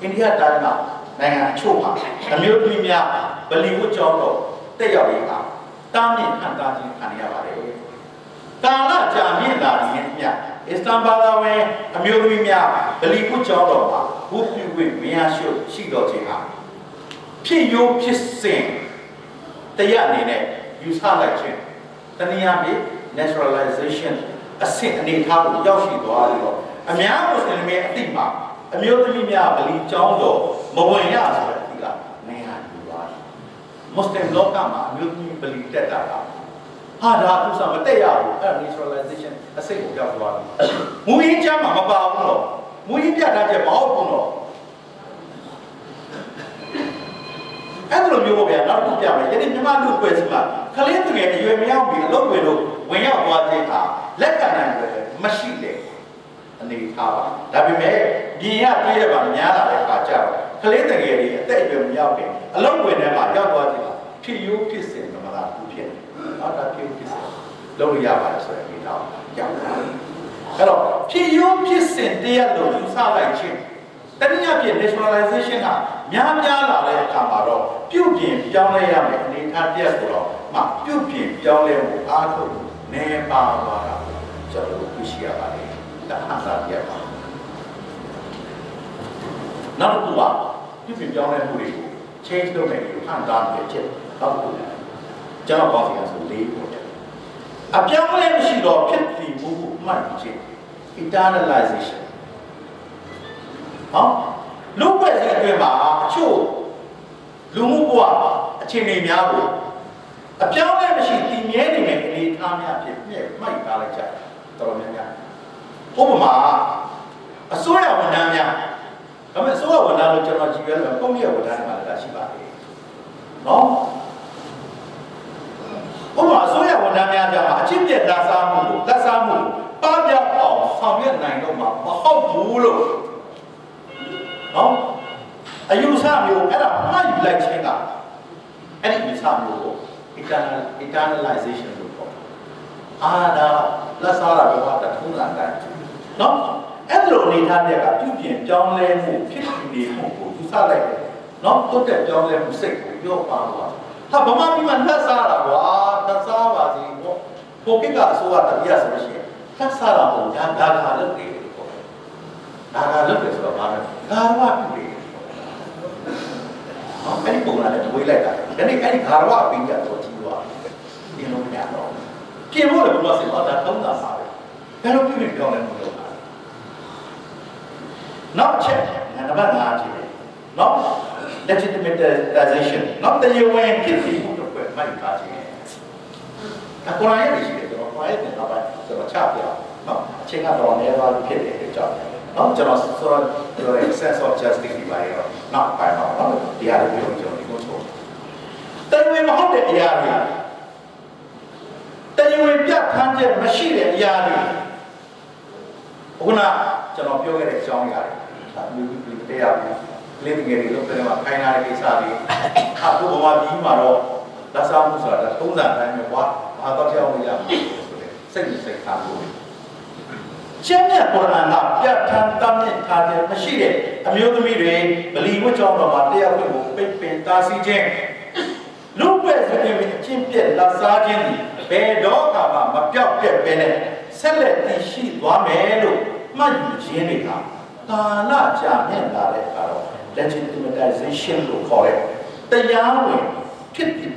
အိန္ဒိယတိုင်းမှာနိုင်ငံအချို့မှာအမျိုးသမီးများဗလီဝတ်ကြောင်းတော့တက်ရောက်ရတာတားမြစ်ခံတာခြင်းခံရပါတယ်ကာလကြာမြင့်လာခြင်းအမြအစ္စတန်ဘာသာဝင်အမျိုးသမီးများဗလီဝတ်ကြောင်းတော့မှာဘုပြုဝိမယာရှုရှိတော်ခြင်းဟာဖြစ်ရိုးဖြစ်စဉ်တရားအနေနဲ့ယူဆလိုက်ခြင်းတနည်းအားဖြင့် naturalization အဆင့်အနေထားကိုရောက်ရှိသွားပြီးတော့အများမွတ်စလင်တွေအသိမှာအမျိုးသမီးများဗလီကျောင်းတော်မဝင်ရဆိုတဲ့အသိကနေဟာယူသွားတယ်မွတ်စလင်လောကမှာအမျိုးသမီးဗလီတက်တာကဟာဒါသူစားမတက်ရဘူးအဲ့ naturalization အစိတ်ကိုရောက်သွားတယ်မူရင်းကျမ်းမှာမပါဘူးတော့မူရင်းပြထားချက်မဟုတ်ဘူးတော့ အဲ့လိုမျိုးပေါ့ဗျာနောက်တစ်ခုပြမယ်ယနေ့မြန်မာလူပွဲစီမှာခလေးတငယ်အရွယ်မရောက်ပြီးအလုပ်ဝင်လို့ဝင်ရောက်သွားခြင်းဟာလက်ခံနိုင်တယ်မရှိတယ်အနေထားပါဒါပေမဲ့ပြင်ရပြေးရပါများလာတဲ့အခါကျတော့ကလေးတငယ်တွေအသက်အရွယ်မရောက်ခင်အလုံးဝင်ထဲမှာရောက်သွားကြတာဖြစ်ရိုးဖြစ်စဉ်ကမလားဘူးဖြစ်တယ်။အော်ဒါဖြစ်ရိုးဖြစ်စဉ်လုပ်လို့ရပါတယ်ဆိုတဲ့အနေထားရောက်လာ။အဲ့တော့ဖြစ်ရိုးဖြစ်စဉ်တရားလို့ယူဆလိုက်ခြင်း တတိယပြည့် nationalization ကများများလာတဲ့အခါမှာတော့ပြုပြင်ပြောင်းလဲရမယ်အနေထားတရားဆိုတော့မှပြုပြင်ပြောင်းလဲမှုအားထုတ်နေပါသွားတာကျွန်တော်တို့သိရှိရပါတယ်။ဒါဟာသာတရားပါနောက်တစ်ခုကပြုပြင်ပြောင်းလဲမှုတွေကို change လုပ်မယ်လို့ဟန်တာတဲ့ချက်တော့ခုကျွန်တော်ကောင်းစီရဆိုလေးပေါ့အပြောင်းလဲမရှိတော့ဖြစ်တည်မှုကိုမှတ်ခြင်း eternalization ဟောလူ့ဘဝစီအတွင်းမှာအချို့လူမှုဘဝအခြေအနေများကိုအပြောင်းလဲမရှိတည်မြဲနေမယ်အနေအထားများဖြစ်ပြည့်မှိုက်ထားလိုက်ကြတော်တော်များများဥပမာအစိုးရဝန်ထမ်းများဒါပေမဲ့အစိုးရဝန်ထမ်းလို့ကျွန်တော်ကြည့်ရလို့ပုံမြတ်ဝန်ထမ်းတွေမှာလည်းရှိပါတယ်နော်ဥပမာအစိုးရဝန်ထမ်းများကြမှာအချင်းပြက်လက်စားမှုကိုလက်စားမှုကိုပပြောက်အောင်ဆောင်ရွက်နိုင်တော့မှာမဟုတ်ဘူးလို့ နော်အယူဆမျိုးအဲ့ဒါမှားယူလိုက်ခြင်းကအဲ့ဒီအယူဆမျိုးကို eternal eternalization လို့ခေါ်တယ်အာဒါလက်စားတာကတော့တထုံးတာတိုင်းနော်အဲ့လိုအနေထားတဲ့ကပြုပြင်ပြောင်းလဲမှုဖြစ်နေမှုကိုယူဆလိုက်တယ်နော်တုတ်တက်ပြောင်းလဲမှုစိတ်ကိုပြောပါသွားဟာဗမာပြည်မှာလက်စားတာကွာလက်စားပါစီပေါ့ပိုကိကအစိုးရတပြရဆိုလို့ရှိရင်လက်စားတာပေါ့ဒါဒါခါလုပ်နေတယ်ပေါ့ဒါခါလုပ်တယ်ဆိုတော့ဘာလဲ ဒါရဝပြုနေတယ်ဟောအဲ့ဒီပုံစံနဲ့တွေးလိုက်တာဒါနဲ့အဲ့ဒီဂါရဝအပင်းကြတော့ကြီးသွားတယ်လို့မရတော့ပြင်ဖို့လည်းဘုရားစင်တော့ဒါထုံးတာပါပဲဘယ်လိုပြုပြင်ပြောင်းလဲမှုလုပ်တာနောက်ချက်နံပါတ်5ဖြစ်တယ်နော် legitimization နော်တရားဝင်ဖြစ်ပြီးမှုတော့ပဲမိုက်ပါခြင်းဒါကုရ်အာန်ရဲ့ရှိတယ်ကျွန်တော်ကုရ်အာန်ရဲ့နောက်ပိုင်းကျွန်တော်ချပြအောင်နော်အချိန်ကတော့နေပါလို့ဖြစ်တယ်ကြောက် နော်ကျွန်တော်ဆိုတော့ကျွန်တော် sense of justice ဒီပါရောနောက်ပိုင်းတော့နော်ဒီဟာလေးကိုကျွန်တော်ဒီကိုဆိုတရားဝင်မဟုတ်တဲ့အရာတွေတရားဝင်ပြဋ္ဌာန်းချက်မရှိတဲ့အရာတွေခုနကျွန်တော်ပြောခဲ့တဲ့အကြောင်းအရာတွေဒါမျိုးဒီတရားလင်းငယ်တွေလို့ပြောမှာခိုင်းလာတဲ့ကိစ္စတွေအခုဘဝပြီးမှာတော့လက်ဆောင်မှုဆိုတာသုံးစံတိုင်းပဲကွာဘာတော့ကြောက်လို့ရမှာဆိုတဲ့စိတ်စိတ်ထားလို့ ကျမ်းမြတ်ကုရ်အာန်ကပြဋ္ဌာန်းတတ်မြင့်ထားတဲ့မရှိတဲ့အမျိုးသမီးတွေဗလီဝတ်ကြောင်းတော်မှာတရားခွင့်ကိုပိတ်ပင်တားဆီးခြင်းလူ့ဘက်ဆိုတဲ့အချင်းပြက်လက်စားခြင်းဒီဘယ်တော့မှမပြောက်ပြက်ပဲနဲ့ဆက်လက်တည်ရှိသွားမယ်လို့မှတ်ယူခြင်းတွေကကာလကြာမြင့်လာတဲ့အခါတော့ legitimization လို့ခေါ်တဲ့တရားဝင်ဖြစ်ဖြစ်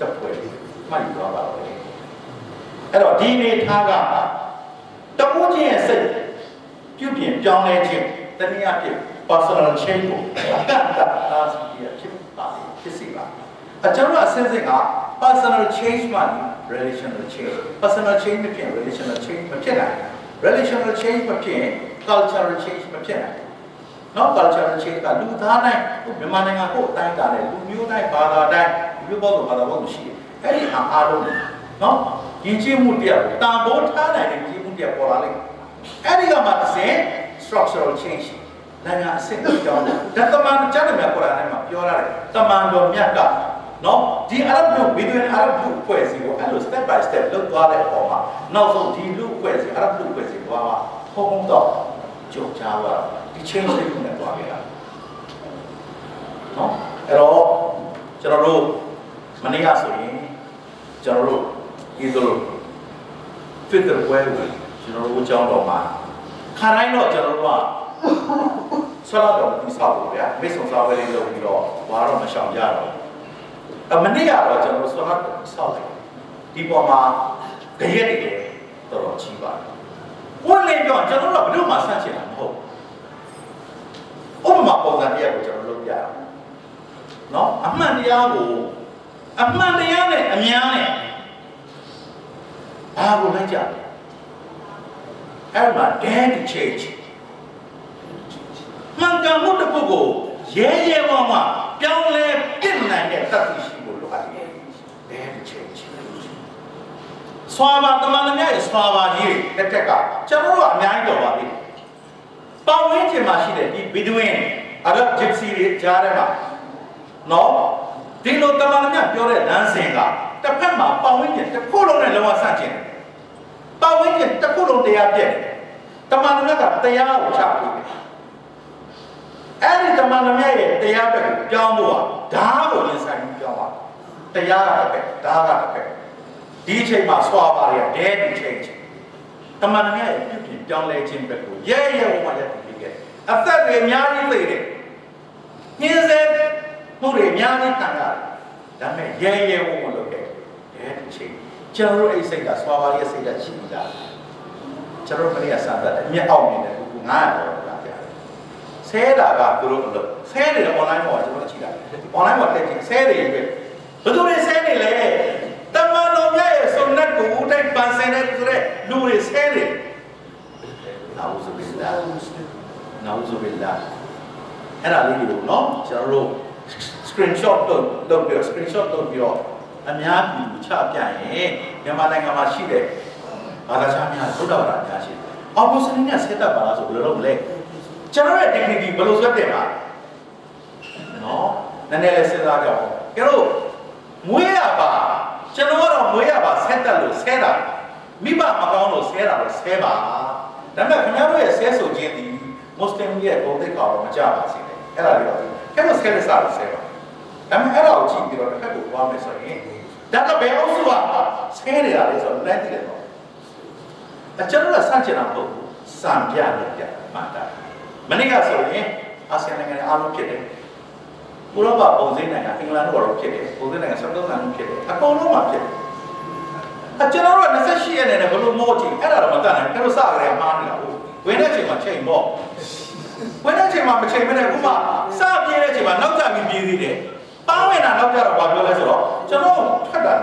တပွဲမှတ်ယူသွားပါတော့လေအဲ့တော့ဒီနေထားက တမိုးချင်းရဲ့စိတ်ပြုပြင်ပြောင်းလဲခြင်းတနည်းအားဖြင့် personal change ကိုအကန့်အသတ်အားစီရဖြစ်ပါဖြစ်စီပါအကျွန်တော်အစင်းစင်က personal change မှ relational change personal change မဖြစ် relational change မဖြစ်နိုင် relational change မဖြစ် cultural change မဖြစ်နိုင်နော် cultural change ကလူသားတိုင်းမြန်မာနိုင်ငံကိုအတိုင်းတာနဲ့လူမျိုးတိုင်းဘာသာတိုင်းလူမျိုးပေါင်းစုံဘာသာပေါင်းစုံရှိတယ်အဲ့ဒီဟာအားလုံးနော်ယဉ်ကျေးမှုတရားကိုတာဘောထားနိုင်တဲ့ ယဉ်ကျေးမှုတရားပေါ်လာလိမ့်မယ်အဲ့ဒီကမှတစ်ဆင့် structural change နိုင်ငံအဆင့်ကိုကြောင်းတယ်ဓမ္မန်ကျမ်းမြတ်ကုရ်အာန်ထဲမှာပြောရတယ်တမန်တော်မြတ်ကနော်ဒီအရဗ်လူဘီဒွင်အရဗ်လူဖွဲ့စည်းကိုအဲ့လို step by step လုပ်သွားတဲ့အပေါ်မှာနောက်ဆုံးဒီလူဖွဲ့စည်းအရဗ်လူဖွဲ့စည်းသွားမှာဘုံတော့ကြုံချသွားဒီ change လေးကိုနဲ့သွားခဲ့တာနော်အဲ့တော့ကျွန်တော်တို့မနေ့ကဆိုရင်ကျွန်တော်တို့ဒီလို fifth ပွဲကို ကျွန်တော်တို့အကြောင်းတော်မှာခါတိုင်းတော့ကျွန်တော်တို့ကဆွမ်းတော်ပြီးဆောက်လို့ဗျာမိတ်ဆွန်စားပွဲလေးလုပ်ပြီးတော့ဘာတော့မရှောင်ကြတော့အမနေ့ကတော့ကျွန်တော်ဆွမ်းတော်ပြီးဆောက်တယ်ဒီပေါ်မှာကြရက်တွေတော်တော်ကြီးပါတယ်ဝင်လေပြောကျွန်တော်တို့ကဘယ်တော့မှဆန့်ကျင်တာမဟုတ်ဥပမာပုံစံတရားကိုကျွန်တော်လုပ်ပြရအောင်နော်အမှန်တရားကိုအမှန်တရားနဲ့အများနဲ့ဘာကိုလိုက်ကြလဲ အဲ့မှာ dare to change မှန်ကန်မှုတစ်ခုကိုရဲရဲဝံ့ဝံ့ပြောင်းလဲပြင်နိုင်တဲ့တတ်သိရှိဖို့လိုအပ်တယ် dare to change ဆွာပါတမန်တော်ရဲ့ဆွာပါကြီးတစ်ထက်ကကျွန်တော်တို့ကအများကြီးတော်ပါပြီပတ်ဝန်းကျင်မှာရှိတဲ့ဒီဘီဒွင်းအရဗ်ဂျစ်စီတွေကြားထဲမှာနော်ဒီလိုတမန်တော်ပြောတဲ့လမ်းစဉ်ကတစ်ဖက်မှာပတ်ဝန်းကျင်တစ်ခုလုံးနဲ့လုံးဝဆန့်ကျင်တယ် ပတ်ဝန်းကျင်တစ်ခုလုံးတရားပြည့်တယ်တမန်တော်ကတရားကိုချပြီးတယ်အဲ့ဒီတမန်တော်ရဲ့တရားဘက်ကိုပြောင်းဖို့ကဓာတ်ကိုရင်ဆိုင်ပြီးပြောင်းပါတရားကတစ်ဖက်ဓာတ်ကတစ်ဖက်ဒီအချိန်မှာဆွာပါတွေက dare to change တမန်တော်ရဲ့ပြုပြင်ပြောင်းလဲခြင်းဘက်ကိုရဲရဲဝံ့ဝံ့ရည်တည်ခဲ့အသက်တွေအများကြီးသိတယ်ညင်းစေမှုတွေအများကြီးခံရတယ်ဒါပေမဲ့ရဲရဲဝံ့ဝံ့လုပ်ခဲ့ dare to change ကျွန်တော်တို့အဲ့စိတ်ကဆွာပါရဲ့စိတ်ကရှိနေတာကျွန်တော်တို့ခရီးအစမ်းတယ်မြက်အောင်နေတယ်ခု900တော့ကြာတယ်ဆဲတာကသူတို့အလုပ်ဆဲတယ် online ပေါ်ကျွန်တော်ကြည့်တာ online ပေါ်တက်ကြည့်ဆဲတယ်ပဲဘယ်သူတွေဆဲနေလဲတမန်တော်မြတ်ရဲ့ဆုနတ်ကိုဦးတိုင်းပန်ဆင်တဲ့ဆိုတဲ့လူတွေဆဲတယ်နာဥဇဘိလ္လာနာဥဇဘိလ္လာအဲ့ဒါလေးတွေကိုနော်ကျွန်တော်တို့ screenshot လုပ်လုပ်ပြီး screenshot လုပ်ပြီးတော့ အများပြည်ချပြရင်မြန်မာနိုင်ငံမှာရှိတဲ့ဘာသာခြားများသုဒ္ဓဘာသာများရှိတယ်။အော်ဘုစလင်းနဲ့ဆက်တပ်ပါလားဆိုဘယ်လိုလုပ်မလဲ။ကျွန်တော်ရဲ့ dignity ဘယ်လိုဆွတ်တယ်ပါနော်နည်းနည်းလေးစဉ်းစားကြအောင်။ကျတော့မွေးရပါကျွန်တော်ကတော့မွေးရပါဆက်တက်လို့ဆဲတာမိဘမကောင်းလို့ဆဲတာလို့ဆဲပါ။ဒါပေမဲ့ခင်ဗျားတို့ရဲ့ဆဲဆိုခြင်းဒီမွတ်စလင်ရဲ့ဂုဏ်သိက္ခာတော့မကြပါစေနဲ့။အဲ့ဒါလေးတော့ကျတော့ဆဲလက်စားလို့ဆဲပါ။ဒါပေမဲ့အဲ့ဒါကိုကြည့်ပြီးတော့တစ်ခါကိုသွားမယ်ဆိုရင် ဒါကဘယ်အောင်စုကဆဲနေတာလဲဆိုတော့လည်းသိတယ်တော့အကျွန်တော်ကစန့်ကျင်တာမဟုတ်ဘူးစံပြလို့ပြမှတ်တာမနေ့ကဆိုရင်အာဆီယံနိုင်ငံအားလုံးဖြစ်တယ်ဥရောပပုံစံနိုင်ငံအင်္ဂလန်တို့တော့ဖြစ်တယ်ပုံစံနိုင်ငံဆက်တော့နိုင်ငံဖြစ်တယ်အကုန်လုံးမှာဖြစ်တယ်အကျွန်တော်တို့28ရက်နဲ့ဘယ်လိုမော့ကြည့်အဲ့ဒါတော့မတတ်နိုင်ဘူးအဲ့လိုစကြရမှားနေတာဟုတ်ဝင်တဲ့အချိန်မှာချိန်ပေါ့ဝင်တဲ့အချိန်မှာမချိန်မနဲ့ဥမာစပြေးတဲ့အချိန်မှာနောက်ကျပြီးပြေးသေးတယ် ပါဝင်တာနောက်ကျတော့ဘာပြောလဲဆိုတော့ကျွန်တော်ထွက်တာ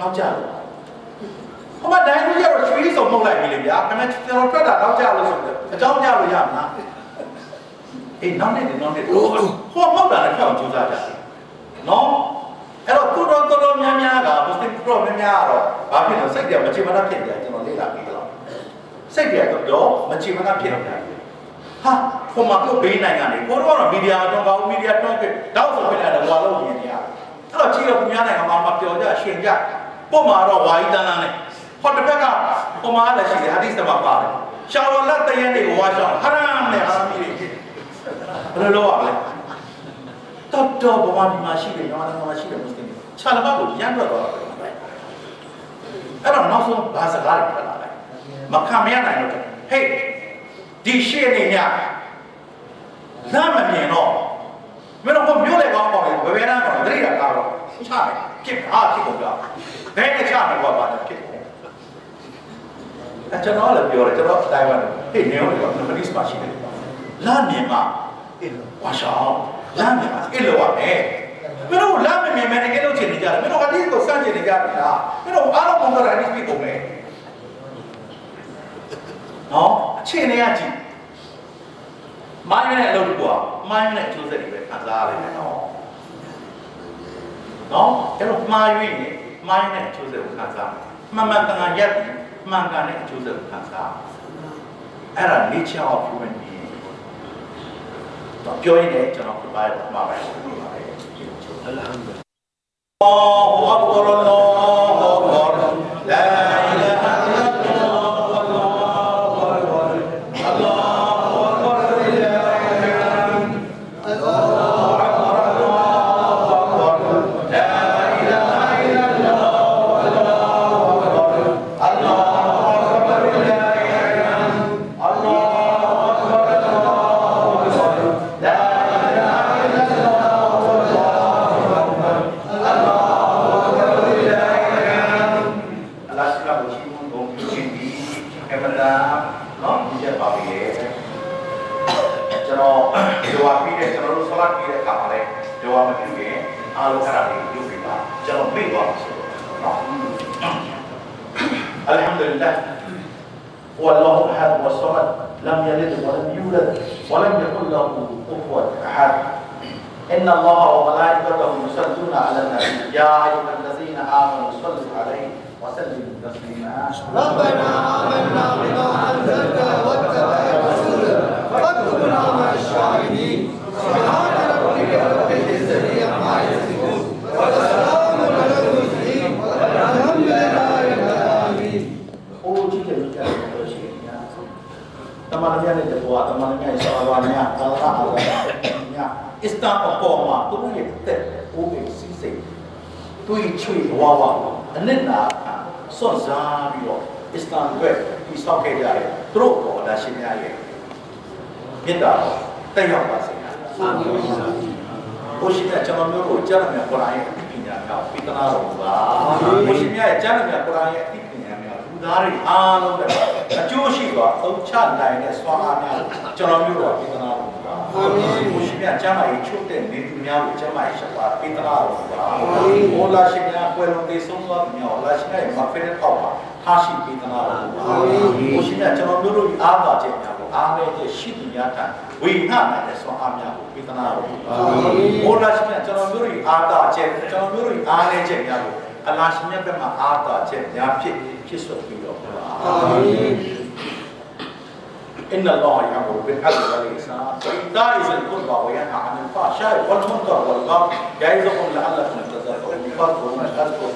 နောက်ကျလို့ဟိုမှာဒိုင်းလူကျတော့ရွှေစုံမှုတ်လိုက်ပြီလေဗျာခဏကျွန်တော်ထွက်တာနောက်ကျလို့ဆိုတော့အကြောင်းပြလို့ရမလားအေးနောက်နေ့နောက်နေ့ဟိုမှုတ်တာလည်းထောက်ကြိုးစားကြတယ်နော်အဲ့တော့သူတော်တော်များများကမွတ်စလင်တော်များများကတော့ဘာဖြစ်လဲစိတ်ကြမချင်မနှဖြစ်တယ်ကျွန်တော်လေ့လာပြီးတော့စိတ်ကြတော့မချင်မနှဖြစ်နေတာ ဟာဟိုမှာကိုဘေးနိုင်ငံနေကိုတော့မီဒီယာတော့ကောင်းမီဒီယာတော့တောက်ဆိုဖြစ်လာတယ်ဟိုလုံးမြင်နေရအဲ့တော့ကြည့်တော့ခင်ဗျားနိုင်ငံမှာမပြောကြရှင်ကြပုံမှာတော့ဝါယီတန်းတန်းနဲ့ဟောတစ်ဖက်ကဟိုမှာလည်းရှိတယ်ဟာဒီစ်မှာပါတယ်ရှောင်းလက်တရက်တွေကိုဝါရှောင်းဟရမ်နဲ့ဟာမီတွေဘယ်လိုလုပ်ရလဲတော်တော်ဘဝဒီမှာရှိတယ်ညီမနိုင်ငံမှာရှိတယ်မွတ်စလင်ခြာလဘကိုရမ်းထွက်သွားတယ်အဲ့တော့နောက်ဆုံးဘာစကားတွေထွက်လာလဲမခံမရနိုင်တော့ဟေး ဒီရှေ့နေညလမ်းမမြင်တော့မင်းတို့မျိုးလေကောင်းကောင်းလေဘယ်ဘယ်နာတော့တတိယကားတော့ချမယ်ဖြစ်ဟာဖြစ်ကုန်ကြဘယ်နဲ့ချမယ်ဘာပါလဲဖြစ်ကုန်အကျွန်တော်လည်းပြောတယ်ကျွန်တော်တိုင်ဝမ်ဟေးနေအောင်လေမနီစပါရှိတယ်လမ်းမြင်မှာဝါရှောင်းလမ်းမြင်မှာအဲ့လိုပါပဲမင်းတို့လမ်းမမြင်မဲတကယ်လို့ချင်နေကြတယ်မင်းတို့ဟာဒီကိုစမ်းချင်နေကြတယ်လားမင်းတို့အားလုံးပုံတော့ဟာဒီပြကုန်မယ်နော်အ ခြေနေရကြည့်မာရတဲ့အလုပ်ကွာမာရတဲ့အကျိုးဆက်တွေပဲခံစားရမယ်နော်နော်အဲ့တော့မာရွေးနေမာရတဲ့အကျိုးဆက်ကိုခံစားမှန်မှန်တန်တန်ရက်ပြီးမှန်ကန်တဲ့အကျိုးဆက်ကိုခံစားအဲ့ဒါ nature of human being တော့ပြောရင်လည်းကျွန်တော်ပြပါရမှာပါပဲဟုတ်လားဟောဘောရော تسليما ربنا آمنا بما أنزلت واتبعنا الرسول فاكتبنا مع الشاهدين سبحان ربك رب العزة عما يصفون وسلام على المرسلين والحمد لله رب العالمين temannya ada ketua, temannya isawabannya, kalau agaknya, istana koma, tu ni teh, ubi sisi, tu cui wawa, anda nak စ္စတန်အပေါ်မှာသူတို့ရဲ့တက်အိုးကိုစီးစိတ်တွေးချွေဘဝဘအနစ်နာစွန့်စားပြီးတော့အစ္စတန်အတွက်ပြီးဆောက်ခဲ့ကြတယ်သူတို့ပေါ်လာရှင်များရဲ့မေတ္တာတော်တက်ရောက်ပါစေ။အာမင်။ဘုရားကျွန်တော်မျိုးကိုကြားရမယ်ကုရ်အာန်ရဲ့အသိပညာများပိတနာတော်မူပါ။ဘုရားရဲ့ကြားရမယ်ကုရ်အာန်ရဲ့အသိပညာများလူသားတွေအားလုံးပဲအကျိုးရှိစွာအုပ်ချနိုင်တဲ့စွမ်းအားများကျွန်တော်မျိုးတော်ပိတနာတော်မူပါ။ အာမင်။ဘုရားကျမ်းမာရေးချုပ်တဲ့နေသူများကိုကျမ်းမာရေးရှပါပိတနာတော်မူပါ။အာမင်။ဘုရားရှင်များကွယ်လွန်သေဆုံးသွားသူများကိုလာရှင်ရဲ့မဖေးတဲ့ပေါက်ပါထားရှိပိတနာတော်မူပါ။အာမင်။ဘုရားကျွန်တော်မျိုးတို့အားပါခြင်းများကိုအားနဲ့ရှိသူများထံဝေငှနိုင်တဲ့စွမ်းအားများကိုပိတနာတော်မူပါ။အာမင်။ဘုရားရှင်ကျွန်တော်မျိုးတို့အားတာခြင်းကျွန်တော်မျိုးတို့အားနဲ့ခြင်းများကိုအလားရှင်မြတ်ဘက်မှာအားတာခြင်းများဖြစ်ဖြစ်ဆွပြီးတော့ပါ။အာမင် إن الله يأمر بالعدل والإحسان وإيتاء ذي القربى وينهى عن الفحشاء والمنكر والبغي يعظكم لعلكم تذكرون. فاذكروا ما تذكرون